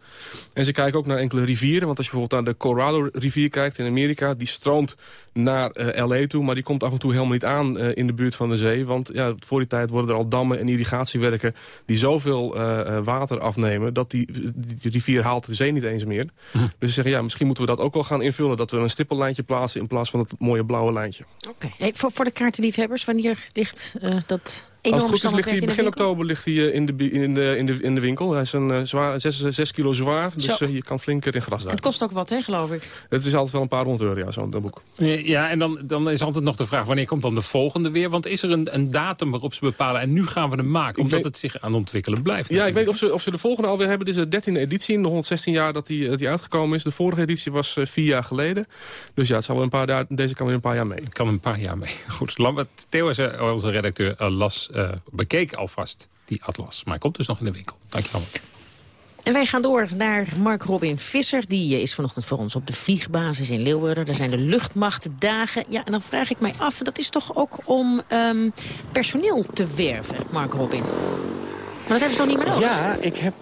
En ze kijken ook naar enkele rivieren. Want als je bijvoorbeeld naar de Colorado-rivier kijkt in Amerika... die stroomt naar uh, L.A. toe, maar die komt af en toe helemaal niet aan uh, in de buurt van de zee. Want ja, voor die tijd worden er al dammen en irrigatiewerken die zoveel uh, water afnemen, dat die, die, rivier haalt de zee niet eens meer. Hm. Dus ze zeggen, ja, misschien moeten we dat ook wel gaan invullen, dat we een stippellijntje plaatsen in plaats van het mooie blauwe lijntje. Oké, okay. hey, voor, voor de kaartenliefhebbers, wanneer ligt dat... Als het goed is, ligt hij, begin oktober ligt hij in de, in, de, in, de, in de winkel. Hij is een uh, zwaar, 6, 6 kilo zwaar, dus uh, je kan flink in gras daar. Het kost ook wat, hè, geloof ik? Het is altijd wel een paar honderd euro, ja, zo'n boek. Ja, en dan, dan is altijd nog de vraag, wanneer komt dan de volgende weer? Want is er een, een datum waarop ze bepalen, en nu gaan we hem maken, omdat weet, het zich aan ontwikkelen blijft? Ja, ik weet of ze, of ze de volgende alweer hebben. Dit is de 13e editie in de 116 jaar dat die, dat die uitgekomen is. De vorige editie was uh, vier jaar geleden. Dus ja, het zal wel een paar jaar, deze kan weer een paar jaar mee. Kan een paar jaar mee. Goed, Lambert Theo is onze redacteur, las bekeken alvast, die atlas. Maar hij komt dus nog in de winkel. Dankjewel. En wij gaan door naar Mark Robin Visser. Die is vanochtend voor ons op de vliegbasis in Leeuwarden. Daar zijn de luchtmachtdagen. Ja, en dan vraag ik mij af, dat is toch ook om um, personeel te werven, Mark Robin? Maar dat hebben ze toch niet meer nodig? Ja, ik heb...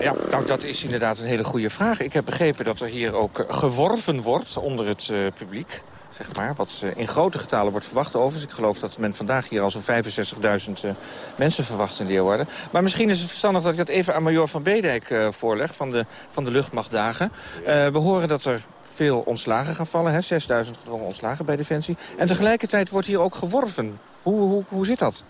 Ja, nou, dat is inderdaad een hele goede vraag. Ik heb begrepen dat er hier ook geworven wordt onder het uh, publiek zeg maar. Wat in grote getalen wordt verwacht overigens. Ik geloof dat men vandaag hier al zo'n 65.000 mensen verwacht in Leeuwarden. Maar misschien is het verstandig dat ik dat even aan major van Bedijk uh, voorleg... van de, van de luchtmachtdagen. We horen dat er veel ontslagen gaan vallen. 6.000 gedwongen ontslagen bij Defensie. En tegelijkertijd wordt hier ook geworven. Hoe, hoe, hoe zit dat?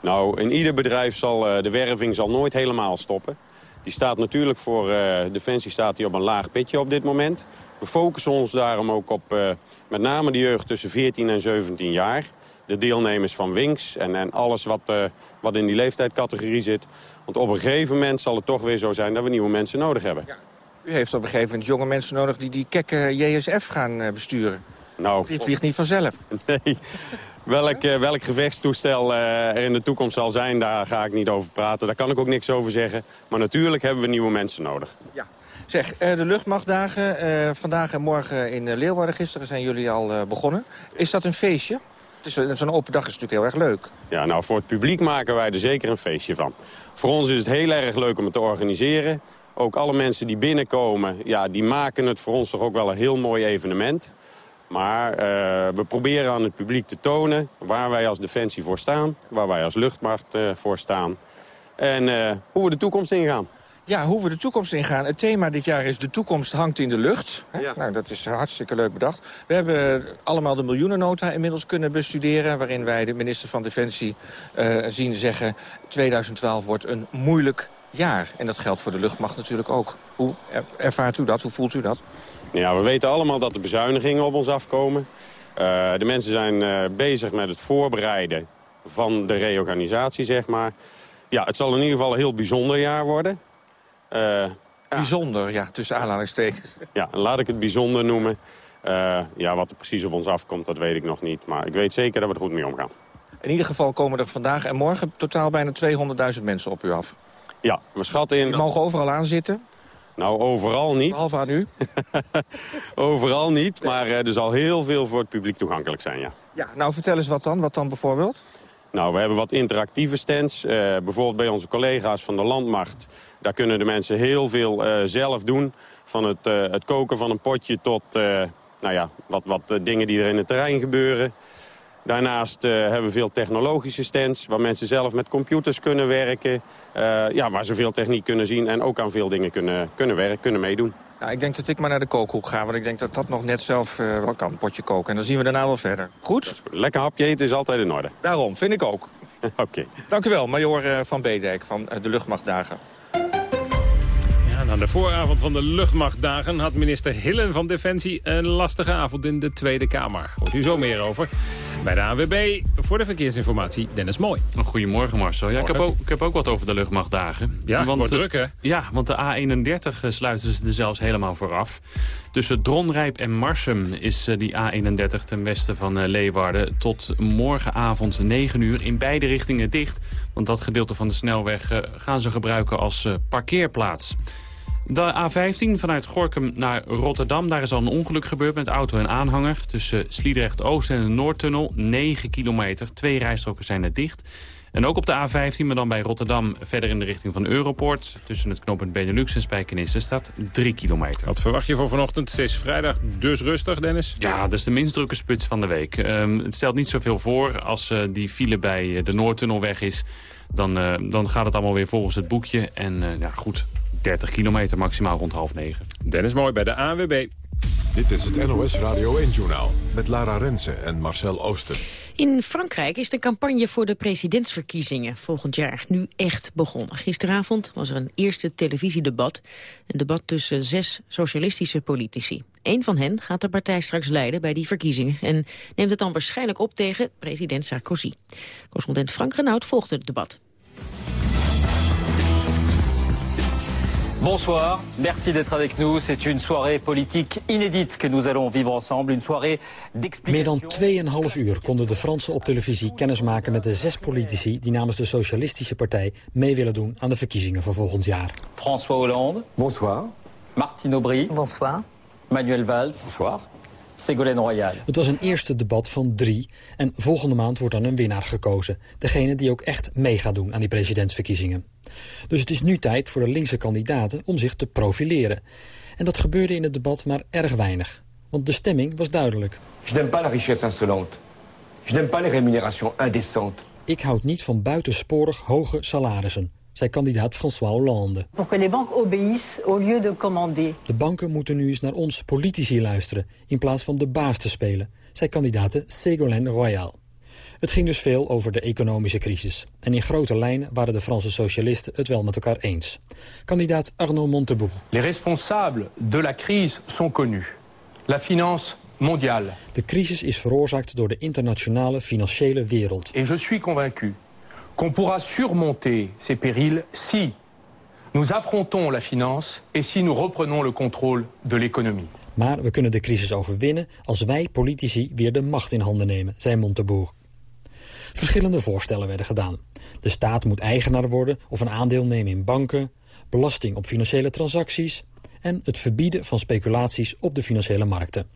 Nou, in ieder bedrijf zal de werving zal nooit helemaal stoppen. Die staat natuurlijk voor Defensie staat die op een laag pitje op dit moment. We focussen ons daarom ook op met name de jeugd tussen 14 en 17 jaar. De deelnemers van Winks en, en alles wat, wat in die leeftijdscategorie zit. Want op een gegeven moment zal het toch weer zo zijn dat we nieuwe mensen nodig hebben. Ja. U heeft op een gegeven moment jonge mensen nodig die die kekke JSF gaan besturen. Nou, Dit vliegt niet vanzelf. Nee. Welk, uh, welk gevechtstoestel er in de toekomst zal zijn, daar ga ik niet over praten. Daar kan ik ook niks over zeggen. Maar natuurlijk hebben we nieuwe mensen nodig. Ja. Zeg, uh, de luchtmachtdagen, vandaag en morgen in Leeuwarden. Gisteren zijn jullie al begonnen. Is dat een feestje? Zo'n open dag is natuurlijk heel erg leuk. Ja, nou, voor het publiek maken wij er zeker een feestje van. Voor ons is het heel erg leuk om het te organiseren. Ook alle mensen die binnenkomen, ja, die maken het voor ons toch ook wel een heel mooi evenement. Maar we proberen aan het publiek te tonen waar wij als Defensie voor staan. Waar wij als luchtmacht voor staan. En hoe we de toekomst ingaan. Ja, hoe we de toekomst ingaan. Het thema dit jaar is de toekomst hangt in de lucht. Ja. Nou, dat is hartstikke leuk bedacht. We hebben allemaal de miljoenennota inmiddels kunnen bestuderen... waarin wij de minister van Defensie zien zeggen... 2012 wordt een moeilijk jaar. En dat geldt voor de luchtmacht natuurlijk ook. Hoe ervaart u dat? Hoe voelt u dat? Ja, we weten allemaal dat de bezuinigingen op ons afkomen. Uh, de mensen zijn uh, bezig met het voorbereiden van de reorganisatie, zeg maar. Ja, het zal in ieder geval een heel bijzonder jaar worden. Uh, bijzonder, ja, tussen aanhalingstekens. Ja, laat ik het bijzonder noemen. ja, wat er precies op ons afkomt, dat weet ik nog niet. Maar ik weet zeker dat we er goed mee omgaan. In ieder geval komen er vandaag en morgen totaal bijna 200.000 mensen op u af. Ja, we schatten in... Die mogen overal aan zitten? Nou, overal niet. Behalve aan u? overal niet, maar uh, er zal heel veel voor het publiek toegankelijk zijn, ja. Ja, nou vertel eens wat dan. Wat dan bijvoorbeeld? Nou, we hebben wat interactieve stands. Uh, bijvoorbeeld bij onze collega's van de Landmacht. Daar kunnen de mensen heel veel uh, zelf doen. Van het, het, koken van een potje tot nou ja, wat, wat dingen die er in het terrein gebeuren. Daarnaast hebben we veel technologische stands... waar mensen zelf met computers kunnen werken. Ja, waar ze veel techniek kunnen zien en ook aan veel dingen kunnen, kunnen werken, kunnen meedoen. Nou, ik denk dat ik maar naar de kookhoek ga, want ik denk dat dat nog net zelf uh, wel kan, potje koken. En dan zien we daarna wel verder. Goed? Lekker hapje eten is altijd in orde. Daarom, vind ik ook. Oké. Okay. Dank u wel, major Van Bedijk van de Luchtmachtdagen. Aan de vooravond van de luchtmachtdagen had minister Hillen van Defensie een lastige avond in de Tweede Kamer. Hoort u zo meer over. Bij de ANWB voor de verkeersinformatie Dennis Mooi. Goedemorgen Marcel. Ja, ik, heb ook, ik heb ook wat over de luchtmachtdagen. Ja, want, wordt druk hè? Ja, want de A31 eh, sluiten ze er zelfs helemaal vooraf. Tussen Dronrijp en Marsum is eh, die A31 ten westen van eh, Leeuwarden... tot morgenavond 9 uur in beide richtingen dicht. Want dat gedeelte van de snelweg gaan ze gebruiken als parkeerplaats. De A15 vanuit Gorkum naar Rotterdam. Daar is al een ongeluk gebeurd met auto en aanhanger. Tussen Sliedrecht-Oost en de Noordtunnel. 9 kilometer. Twee rijstroken zijn er dicht. En ook op de A15, maar dan bij Rotterdam verder in de richting van Europort. Tussen het knooppunt Benelux en Spijkenisse staat 3 kilometer. Wat verwacht je voor vanochtend? Het is vrijdag, dus rustig, Dennis? Ja, dat is de minst drukke sputs van de week. Um, het stelt niet zoveel voor als uh, die file bij de Noordtunnel weg is. Dan, uh, dan gaat het allemaal weer volgens het boekje. En uh, ja, goed, 30 kilometer, maximaal rond half negen. Dennis Mooi bij de ANWB. Dit is het NOS Radio 1-journaal met Lara Rensen en Marcel Ooster. In Frankrijk is de campagne voor de presidentsverkiezingen volgend jaar nu echt begonnen. Gisteravond was er een eerste televisiedebat. Een debat tussen zes socialistische politici. Eén van hen gaat de partij straks leiden bij die verkiezingen... en neemt het dan waarschijnlijk op tegen president Sarkozy. Correspondent Frank Renaud volgde het debat. Bonsoir, merci d'être avec nous. C'est une soirée politique inédite que nous allons vivre ensemble. Une soirée d'explication. Meer dan 2,5 uur konden de Fransen op televisie kennismaken met de zes politici die namens de Socialistische Partij mee willen doen aan de verkiezingen van volgend jaar. François Hollande. Bonsoir. Martine Aubry. Bonsoir. Manuel Valls. Bonsoir. Ségolène Royal. Het was een eerste debat van drie en volgende maand wordt dan een winnaar gekozen. Degene die ook echt mee gaat doen aan die presidentsverkiezingen. Dus het is nu tijd voor de linkse kandidaten om zich te profileren. En dat gebeurde in het debat maar erg weinig. Want de stemming was duidelijk. Je n'aime pas la richesse insolente. Je n'aime pas les rémunérations indécentes. Ik houd niet van buitensporig hoge salarissen, zei kandidaat François Hollande. Pour que les banques obéissent au lieu de commander. De banken moeten nu eens naar ons politici luisteren... in plaats van de baas te spelen, zei kandidaat Ségolène Royal. Het ging dus veel over de economische crisis. En in grote lijnen waren de Franse socialisten het wel met elkaar eens. Kandidaat Arnaud Montebourg. Les responsables de la crise sont connus. La finance mondiale. De crisis is veroorzaakt door de internationale financiële wereld. Et je suis convaincu qu'on pourra surmonter ces périls si nous affrontons la finance et si nous reprenons le contrôle de l'économie. Maar we kunnen de crisis overwinnen als wij politici weer de macht in handen nemen, zei Montebourg. Verschillende voorstellen werden gedaan. De staat moet eigenaar worden of een aandeel nemen in banken... belasting op financiële transacties... en het verbieden van speculaties op de financiële markten.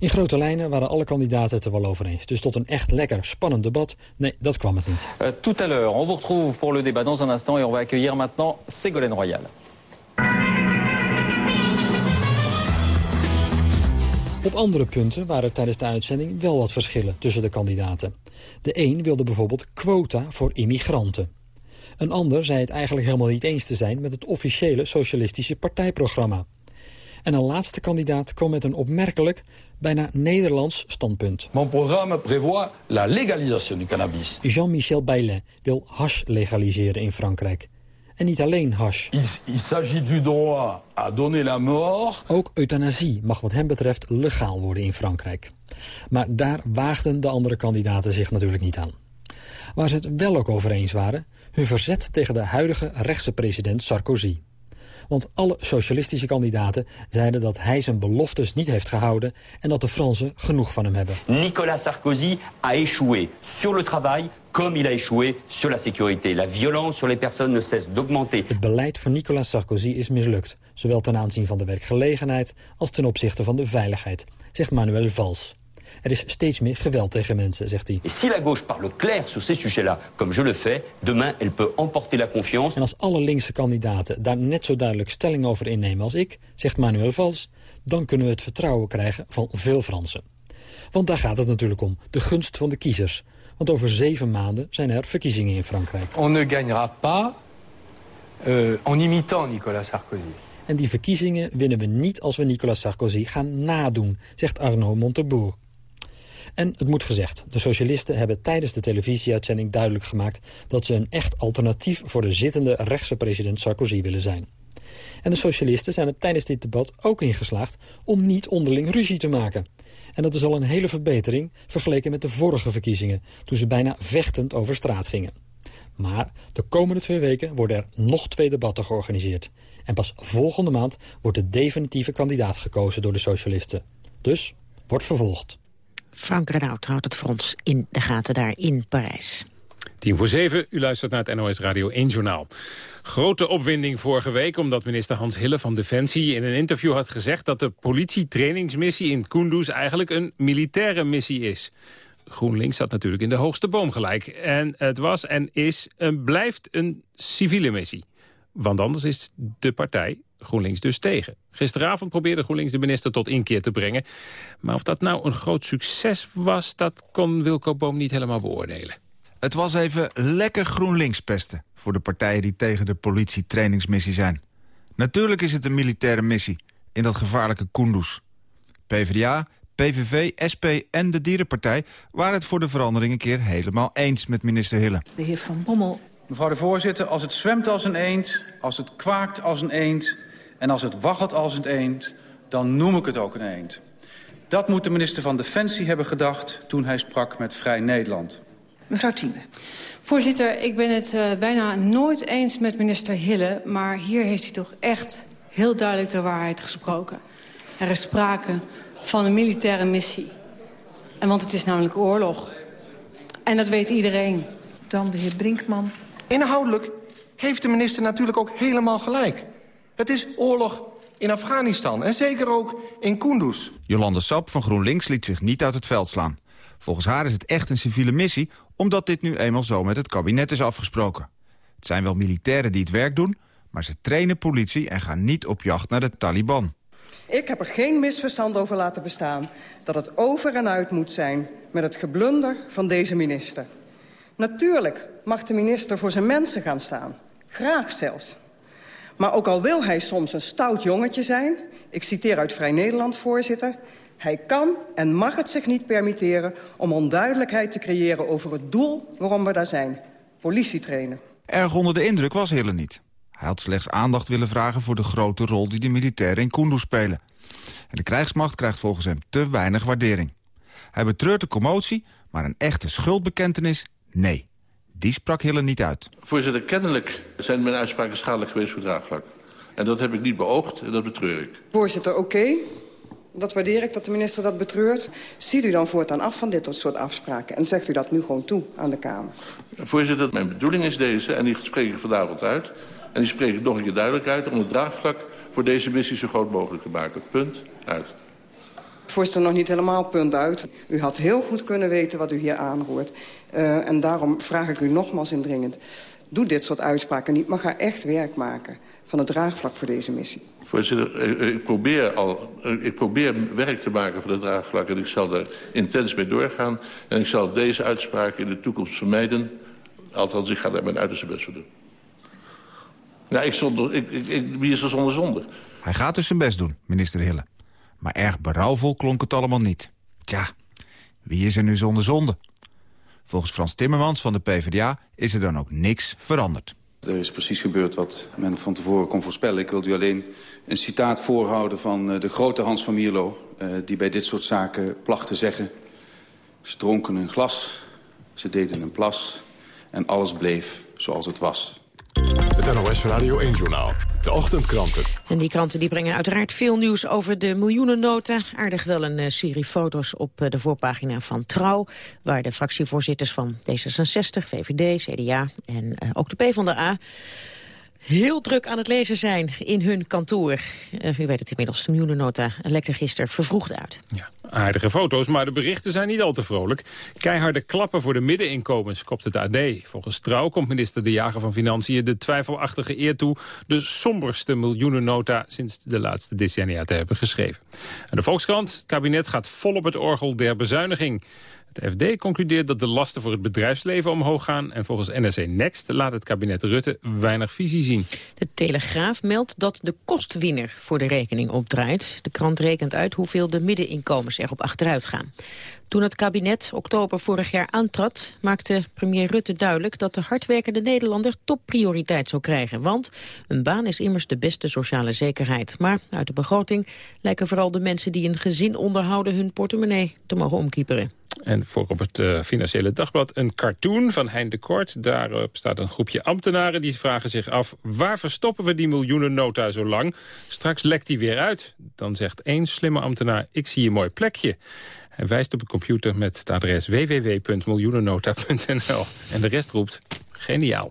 In grote lijnen waren alle kandidaten het er wel over eens. Dus tot een echt lekker spannend debat, nee, dat kwam het niet. Uh, tout à l'heure, on vous retrouve pour le débat dans un instant... et on va accueillir maintenant Ségolène Royal. Op andere punten waren tijdens de uitzending wel wat verschillen tussen de kandidaten. De een wilde bijvoorbeeld quota voor immigranten. Een ander zei het eigenlijk helemaal niet eens te zijn met het officiële socialistische partijprogramma. En een laatste kandidaat kwam met een opmerkelijk, bijna Nederlands standpunt. Mon programme prévoit la légalisation du cannabis. Jean-Michel Baillet wil hash legaliseren in Frankrijk. En niet alleen hash. Il, il s'agit du droit à donner la mort. Ook euthanasie mag wat hem betreft legaal worden in Frankrijk. Maar daar waagden de andere kandidaten zich natuurlijk niet aan. Waar ze het wel ook over eens waren... hun verzet tegen de huidige rechtse president Sarkozy. Want alle socialistische kandidaten zeiden dat hij zijn beloftes niet heeft gehouden... en dat de Fransen genoeg van hem hebben. Nicolas Sarkozy a échoué sur le travail comme il a échoué sur la sécurité. La violence sur les personnes ne cesse d'augmenter. Het beleid van Nicolas Sarkozy is mislukt. Zowel ten aanzien van de werkgelegenheid als ten opzichte van de veiligheid, zegt Manuel Valls. Er is steeds meer geweld tegen mensen, zegt hij. Et si la gauche parle clair sur ces sujets-là, comme je le fais, demain elle peut emporter la confiance. En als alle linkse kandidaten daar net zo duidelijk stelling over innemen als ik, zegt Manuel Valls, dan kunnen we het vertrouwen krijgen van veel Fransen. Want daar gaat het natuurlijk om, de gunst van de kiezers. Want over zeven maanden zijn er verkiezingen in Frankrijk. On ne gagnera pas euh, en imitant Nicolas Sarkozy. En die verkiezingen winnen we niet als we Nicolas Sarkozy gaan nadoen, zegt Arnaud Montebourg. En het moet gezegd, de socialisten hebben tijdens de televisieuitzending duidelijk gemaakt... dat ze een echt alternatief voor de zittende rechtse president Sarkozy willen zijn. En de socialisten zijn er tijdens dit debat ook ingeslaagd om niet onderling ruzie te maken. En dat is al een hele verbetering vergeleken met de vorige verkiezingen... toen ze bijna vechtend over straat gingen. Maar de komende twee weken worden er nog twee debatten georganiseerd. En pas volgende maand wordt de definitieve kandidaat gekozen door de socialisten. Dus wordt vervolgd. Frank Renaud houdt het voor ons in de gaten daar in Parijs. Tien voor zeven, u luistert naar het NOS Radio 1 Journaal. Grote opwinding vorige week omdat minister Hans Hille van Defensie... in een interview had gezegd dat de politietrainingsmissie in Kunduz... eigenlijk een militaire missie is. GroenLinks zat natuurlijk in de hoogste boom gelijk. En het was en is en blijft een civiele missie. Want anders is de partij GroenLinks dus tegen. Gisteravond probeerde GroenLinks de minister tot inkeer te brengen. Maar of dat nou een groot succes was, dat kon Wilco Boom niet helemaal beoordelen. Het was even lekker GroenLinks pesten... voor de partijen die tegen de politietrainingsmissie zijn. Natuurlijk is het een militaire missie in dat gevaarlijke Kunduz. PvdA, PVV, SP en de Dierenpartij waren het voor de verandering een keer helemaal eens met minister Hille. De heer Van Bommel. Mevrouw de voorzitter, als het zwemt als een eend, als het kwaakt als een eend... en als het waggelt als een eend, dan noem ik het ook een eend. Dat moet de minister van Defensie hebben gedacht toen hij sprak met Vrij Nederland. Mevrouw Thieme. Voorzitter, ik ben het uh, bijna nooit eens met minister Hille... maar hier heeft hij toch echt heel duidelijk de waarheid gesproken. Er is sprake van een militaire missie. En want het is namelijk oorlog. En dat weet iedereen. Dan de heer Brinkman. Inhoudelijk heeft de minister natuurlijk ook helemaal gelijk. Het is oorlog in Afghanistan en zeker ook in Kunduz. Jolande Sap van GroenLinks liet zich niet uit het veld slaan. Volgens haar is het echt een civiele missie... omdat dit nu eenmaal zo met het kabinet is afgesproken. Het zijn wel militairen die het werk doen... maar ze trainen politie en gaan niet op jacht naar de Taliban. Ik heb er geen misverstand over laten bestaan... dat het over en uit moet zijn met het geblunder van deze minister. Natuurlijk mag de minister voor zijn mensen gaan staan. Graag zelfs. Maar ook al wil hij soms een stout jongetje zijn... ik citeer uit Vrij Nederland, voorzitter... Hij kan en mag het zich niet permitteren om onduidelijkheid te creëren over het doel waarom we daar zijn. Politie trainen. Erg onder de indruk was Hille niet. Hij had slechts aandacht willen vragen voor de grote rol die de militairen in Kunduz spelen. En de krijgsmacht krijgt volgens hem te weinig waardering. Hij betreurt de commotie, maar een echte schuldbekentenis, nee. Die sprak Hille niet uit. Voorzitter, kennelijk zijn mijn uitspraken schadelijk geweest voor draagvlak. En dat heb ik niet beoogd en dat betreur ik. Voorzitter, oké. Dat waardeer ik, dat de minister dat betreurt. Ziet u dan voortaan af van dit soort afspraken... en zegt u dat nu gewoon toe aan de Kamer? Voorzitter, mijn bedoeling is deze, en die spreek ik vanavond uit... en die spreek ik nog een keer duidelijk uit... om het draagvlak voor deze missie zo groot mogelijk te maken. Punt. Uit. Voorzitter, nog niet helemaal punt uit. U had heel goed kunnen weten wat u hier aanroert. Uh, en daarom vraag ik u nogmaals indringend... doe dit soort uitspraken niet, maar ga echt werk maken... van het draagvlak voor deze missie. Voorzitter, ik probeer, al, ik probeer werk te maken van het draagvlak... en ik zal er intens mee doorgaan. En ik zal deze uitspraken in de toekomst vermijden. Althans, ik ga daar mijn uiterste best voor doen. Ja, ik zonder, ik, ik, wie is er zonder zonde? Hij gaat dus zijn best doen, minister Hille. Maar erg berouwvol klonk het allemaal niet. Tja, wie is er nu zonder zonde? Volgens Frans Timmermans van de PvdA is er dan ook niks veranderd. Er is precies gebeurd wat men van tevoren kon voorspellen. Ik wil u alleen een citaat voorhouden van de grote Hans van Mierlo... die bij dit soort zaken placht te zeggen... ze dronken een glas, ze deden een plas... en alles bleef zoals het was. Het NOS Radio 1-journaal. De ochtendkranten. En die kranten die brengen uiteraard veel nieuws over de miljoenennota. Aardig wel een uh, serie foto's op uh, de voorpagina van Trouw... waar de fractievoorzitters van D66, VVD, CDA en uh, ook de PvdA heel druk aan het lezen zijn in hun kantoor. Uh, u weet het inmiddels, de miljoenennota lekte gisteren vervroegd uit. Ja, aardige foto's, maar de berichten zijn niet al te vrolijk. Keiharde klappen voor de middeninkomens, kopt het AD. Volgens Trouw komt minister De Jager van Financiën de twijfelachtige eer toe... de somberste miljoenennota sinds de laatste decennia te hebben geschreven. En de Volkskrant, het kabinet gaat vol op het orgel der bezuiniging. Het FD concludeert dat de lasten voor het bedrijfsleven omhoog gaan... en volgens NRC Next laat het kabinet Rutte weinig visie zien. De Telegraaf meldt dat de kostwinner voor de rekening opdraait. De krant rekent uit hoeveel de middeninkomens erop achteruit gaan. Toen het kabinet oktober vorig jaar aantrad... maakte premier Rutte duidelijk dat de hardwerkende Nederlander topprioriteit zou krijgen. Want een baan is immers de beste sociale zekerheid. Maar uit de begroting lijken vooral de mensen die een gezin onderhouden... hun portemonnee te mogen omkieperen. En voor op het uh, Financiële Dagblad een cartoon van Hein de Kort. Daarop staat een groepje ambtenaren die vragen zich af... waar verstoppen we die miljoenen nota zo lang? Straks lekt die weer uit. Dan zegt één slimme ambtenaar, ik zie een mooi plekje. Hij wijst op een computer met het adres www.miljoenennota.nl. En de rest roept, geniaal.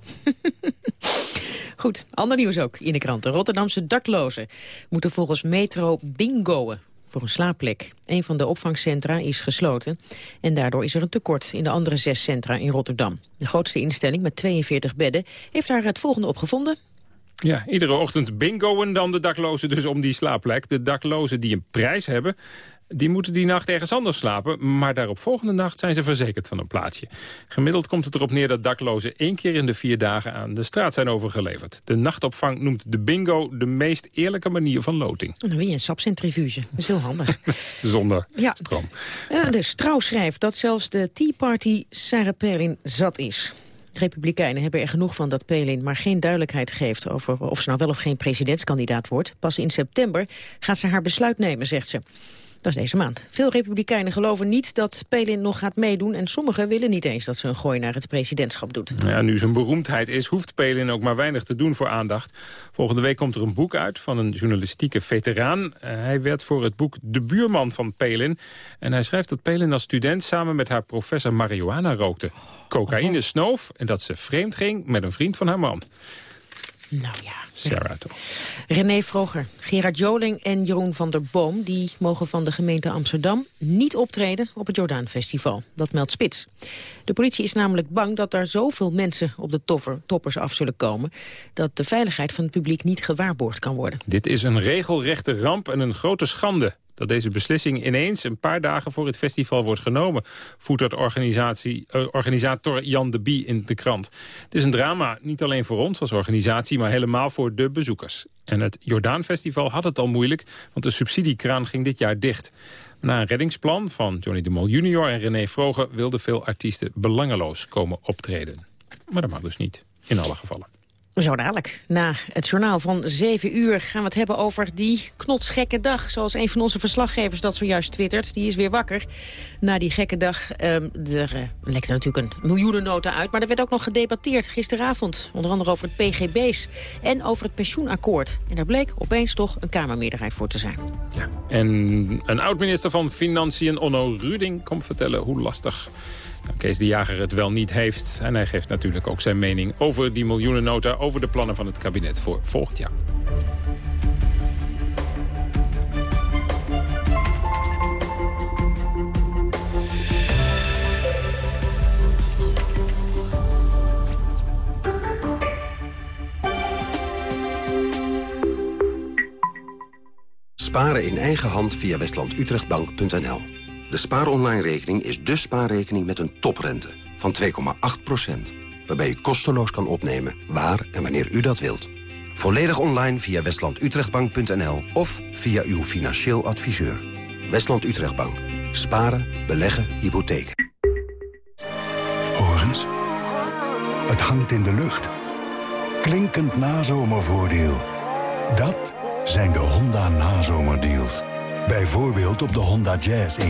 Goed, ander nieuws ook in de kranten. Rotterdamse daklozen moeten volgens Metro bingoen voor een slaapplek. Een van de opvangcentra is gesloten en daardoor is er een tekort in de andere zes centra in Rotterdam. De grootste instelling met 42 bedden heeft daar het volgende opgevonden. Ja, iedere ochtend bingoen dan de daklozen dus om die slaapplek. De daklozen die een prijs hebben, die moeten die nacht ergens anders slapen, maar daarop volgende nacht zijn ze verzekerd van een plaatsje. Gemiddeld komt het erop neer dat daklozen één keer in de vier dagen aan de straat zijn overgeleverd. De nachtopvang noemt de bingo de meest eerlijke manier van loting. dan win je een sapcentrifuge. Dat is heel handig. Zonder ja. stroom. Ja, dus Trouw schrijft dat zelfs de Tea Party Sarah Perlin zat is. Republikeinen hebben er genoeg van dat Pelin maar geen duidelijkheid geeft over of ze nou wel of geen presidentskandidaat wordt. Pas in september gaat ze haar besluit nemen, zegt ze. Dat is deze maand. Veel republikeinen geloven niet dat Pelin nog gaat meedoen... en sommigen willen niet eens dat ze een gooi naar het presidentschap doet. Ja, nu zijn beroemdheid is, hoeft Pelin ook maar weinig te doen voor aandacht. Volgende week komt er een boek uit van een journalistieke veteraan. Uh, hij werd voor het boek De Buurman van Pelin. En hij schrijft dat Pelin als student samen met haar professor marihuana rookte. Cocaïne oh. snoof en dat ze vreemd ging met een vriend van haar man. Nou ja. Sarah toch. René Vroger, Gerard Joling en Jeroen van der Boom... die mogen van de gemeente Amsterdam niet optreden op het Jordaanfestival. Dat meldt Spits. De politie is namelijk bang dat er zoveel mensen op de toffer, toppers af zullen komen... dat de veiligheid van het publiek niet gewaarborgd kan worden. Dit is een regelrechte ramp en een grote schande. Dat deze beslissing ineens een paar dagen voor het festival wordt genomen... voert organisatie, uh, organisator Jan de Bie in de krant. Het is een drama, niet alleen voor ons als organisatie... maar helemaal voor de bezoekers. En het Jordaan-festival had het al moeilijk... want de subsidiekraan ging dit jaar dicht. Na een reddingsplan van Johnny de Mol junior en René Vroger... wilden veel artiesten belangeloos komen optreden. Maar dat mag dus niet, in alle gevallen. Zo dadelijk. Na het journaal van 7 uur gaan we het hebben over die knotsgekke dag. Zoals een van onze verslaggevers dat zojuist twittert. Die is weer wakker. Na die gekke dag, um, er uh, lekte natuurlijk een miljoenennota uit. Maar er werd ook nog gedebatteerd gisteravond. Onder andere over het PGB's en over het pensioenakkoord. En daar bleek opeens toch een Kamermeerderheid voor te zijn. Ja. En een oud-minister van Financiën, Onno Ruding, komt vertellen hoe lastig Kees de Jager het wel niet heeft. En hij geeft natuurlijk ook zijn mening over die miljoenennota... over de plannen van het kabinet voor volgend jaar. Sparen in eigen hand via westlandutrechtbank.nl de SpaarOnline-rekening is de spaarrekening met een toprente van 2,8%. Waarbij u kosteloos kan opnemen waar en wanneer u dat wilt. Volledig online via westlandutrechtbank.nl of via uw financieel adviseur. Westland Utrechtbank. Sparen, beleggen, hypotheken. Horens. Het hangt in de lucht. Klinkend nazomervoordeel. Dat zijn de Honda nazomerdeals. Bijvoorbeeld op de Honda Jazz 1.2.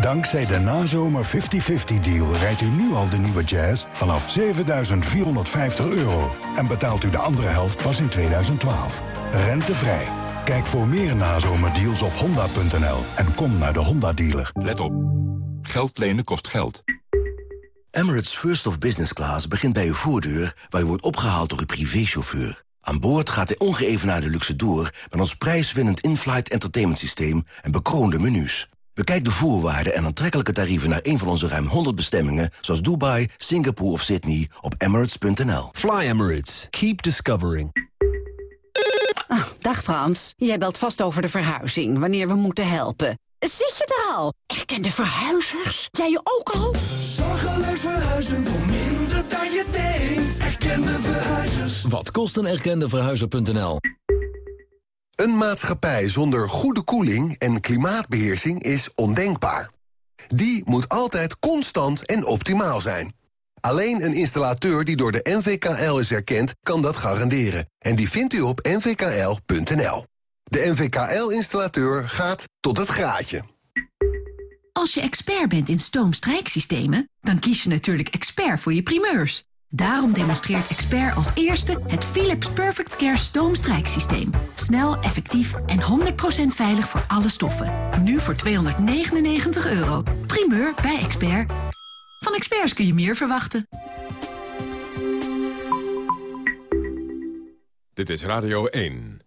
Dankzij de nazomer 50-50 deal rijdt u nu al de nieuwe Jazz vanaf 7.450 euro. En betaalt u de andere helft pas in 2012. Rentevrij. Kijk voor meer nazomerdeals op honda.nl en kom naar de Honda dealer. Let op. Geld lenen kost geld. Emirates First of Business Class begint bij uw voordeur... waar u wordt opgehaald door uw privéchauffeur. Aan boord gaat de ongeëvenaarde luxe door met ons prijswinnend in-flight entertainment systeem en bekroonde menus. Bekijk de voorwaarden en aantrekkelijke tarieven naar een van onze ruim 100 bestemmingen... zoals Dubai, Singapore of Sydney op emirates.nl. Fly Emirates. Keep discovering. Ah, dag Frans. Jij belt vast over de verhuizing, wanneer we moeten helpen. Zit je er al? Erkende verhuizers? Jij je ook al? Zorgeloos verhuizen voor minder dan je denkt. Erkende verhuizers. Wat kost een erkende verhuizer.nl? Een maatschappij zonder goede koeling en klimaatbeheersing is ondenkbaar. Die moet altijd constant en optimaal zijn. Alleen een installateur die door de NVKL is erkend, kan dat garanderen. En die vindt u op nvkl.nl. De NVKL-installateur gaat tot het graadje. Als je expert bent in stoomstrijksystemen, dan kies je natuurlijk expert voor je primeurs. Daarom demonstreert expert als eerste het Philips Perfect Care stoomstrijksysteem. Snel, effectief en 100% veilig voor alle stoffen. Nu voor 299 euro. Primeur bij expert. Van experts kun je meer verwachten. Dit is Radio 1.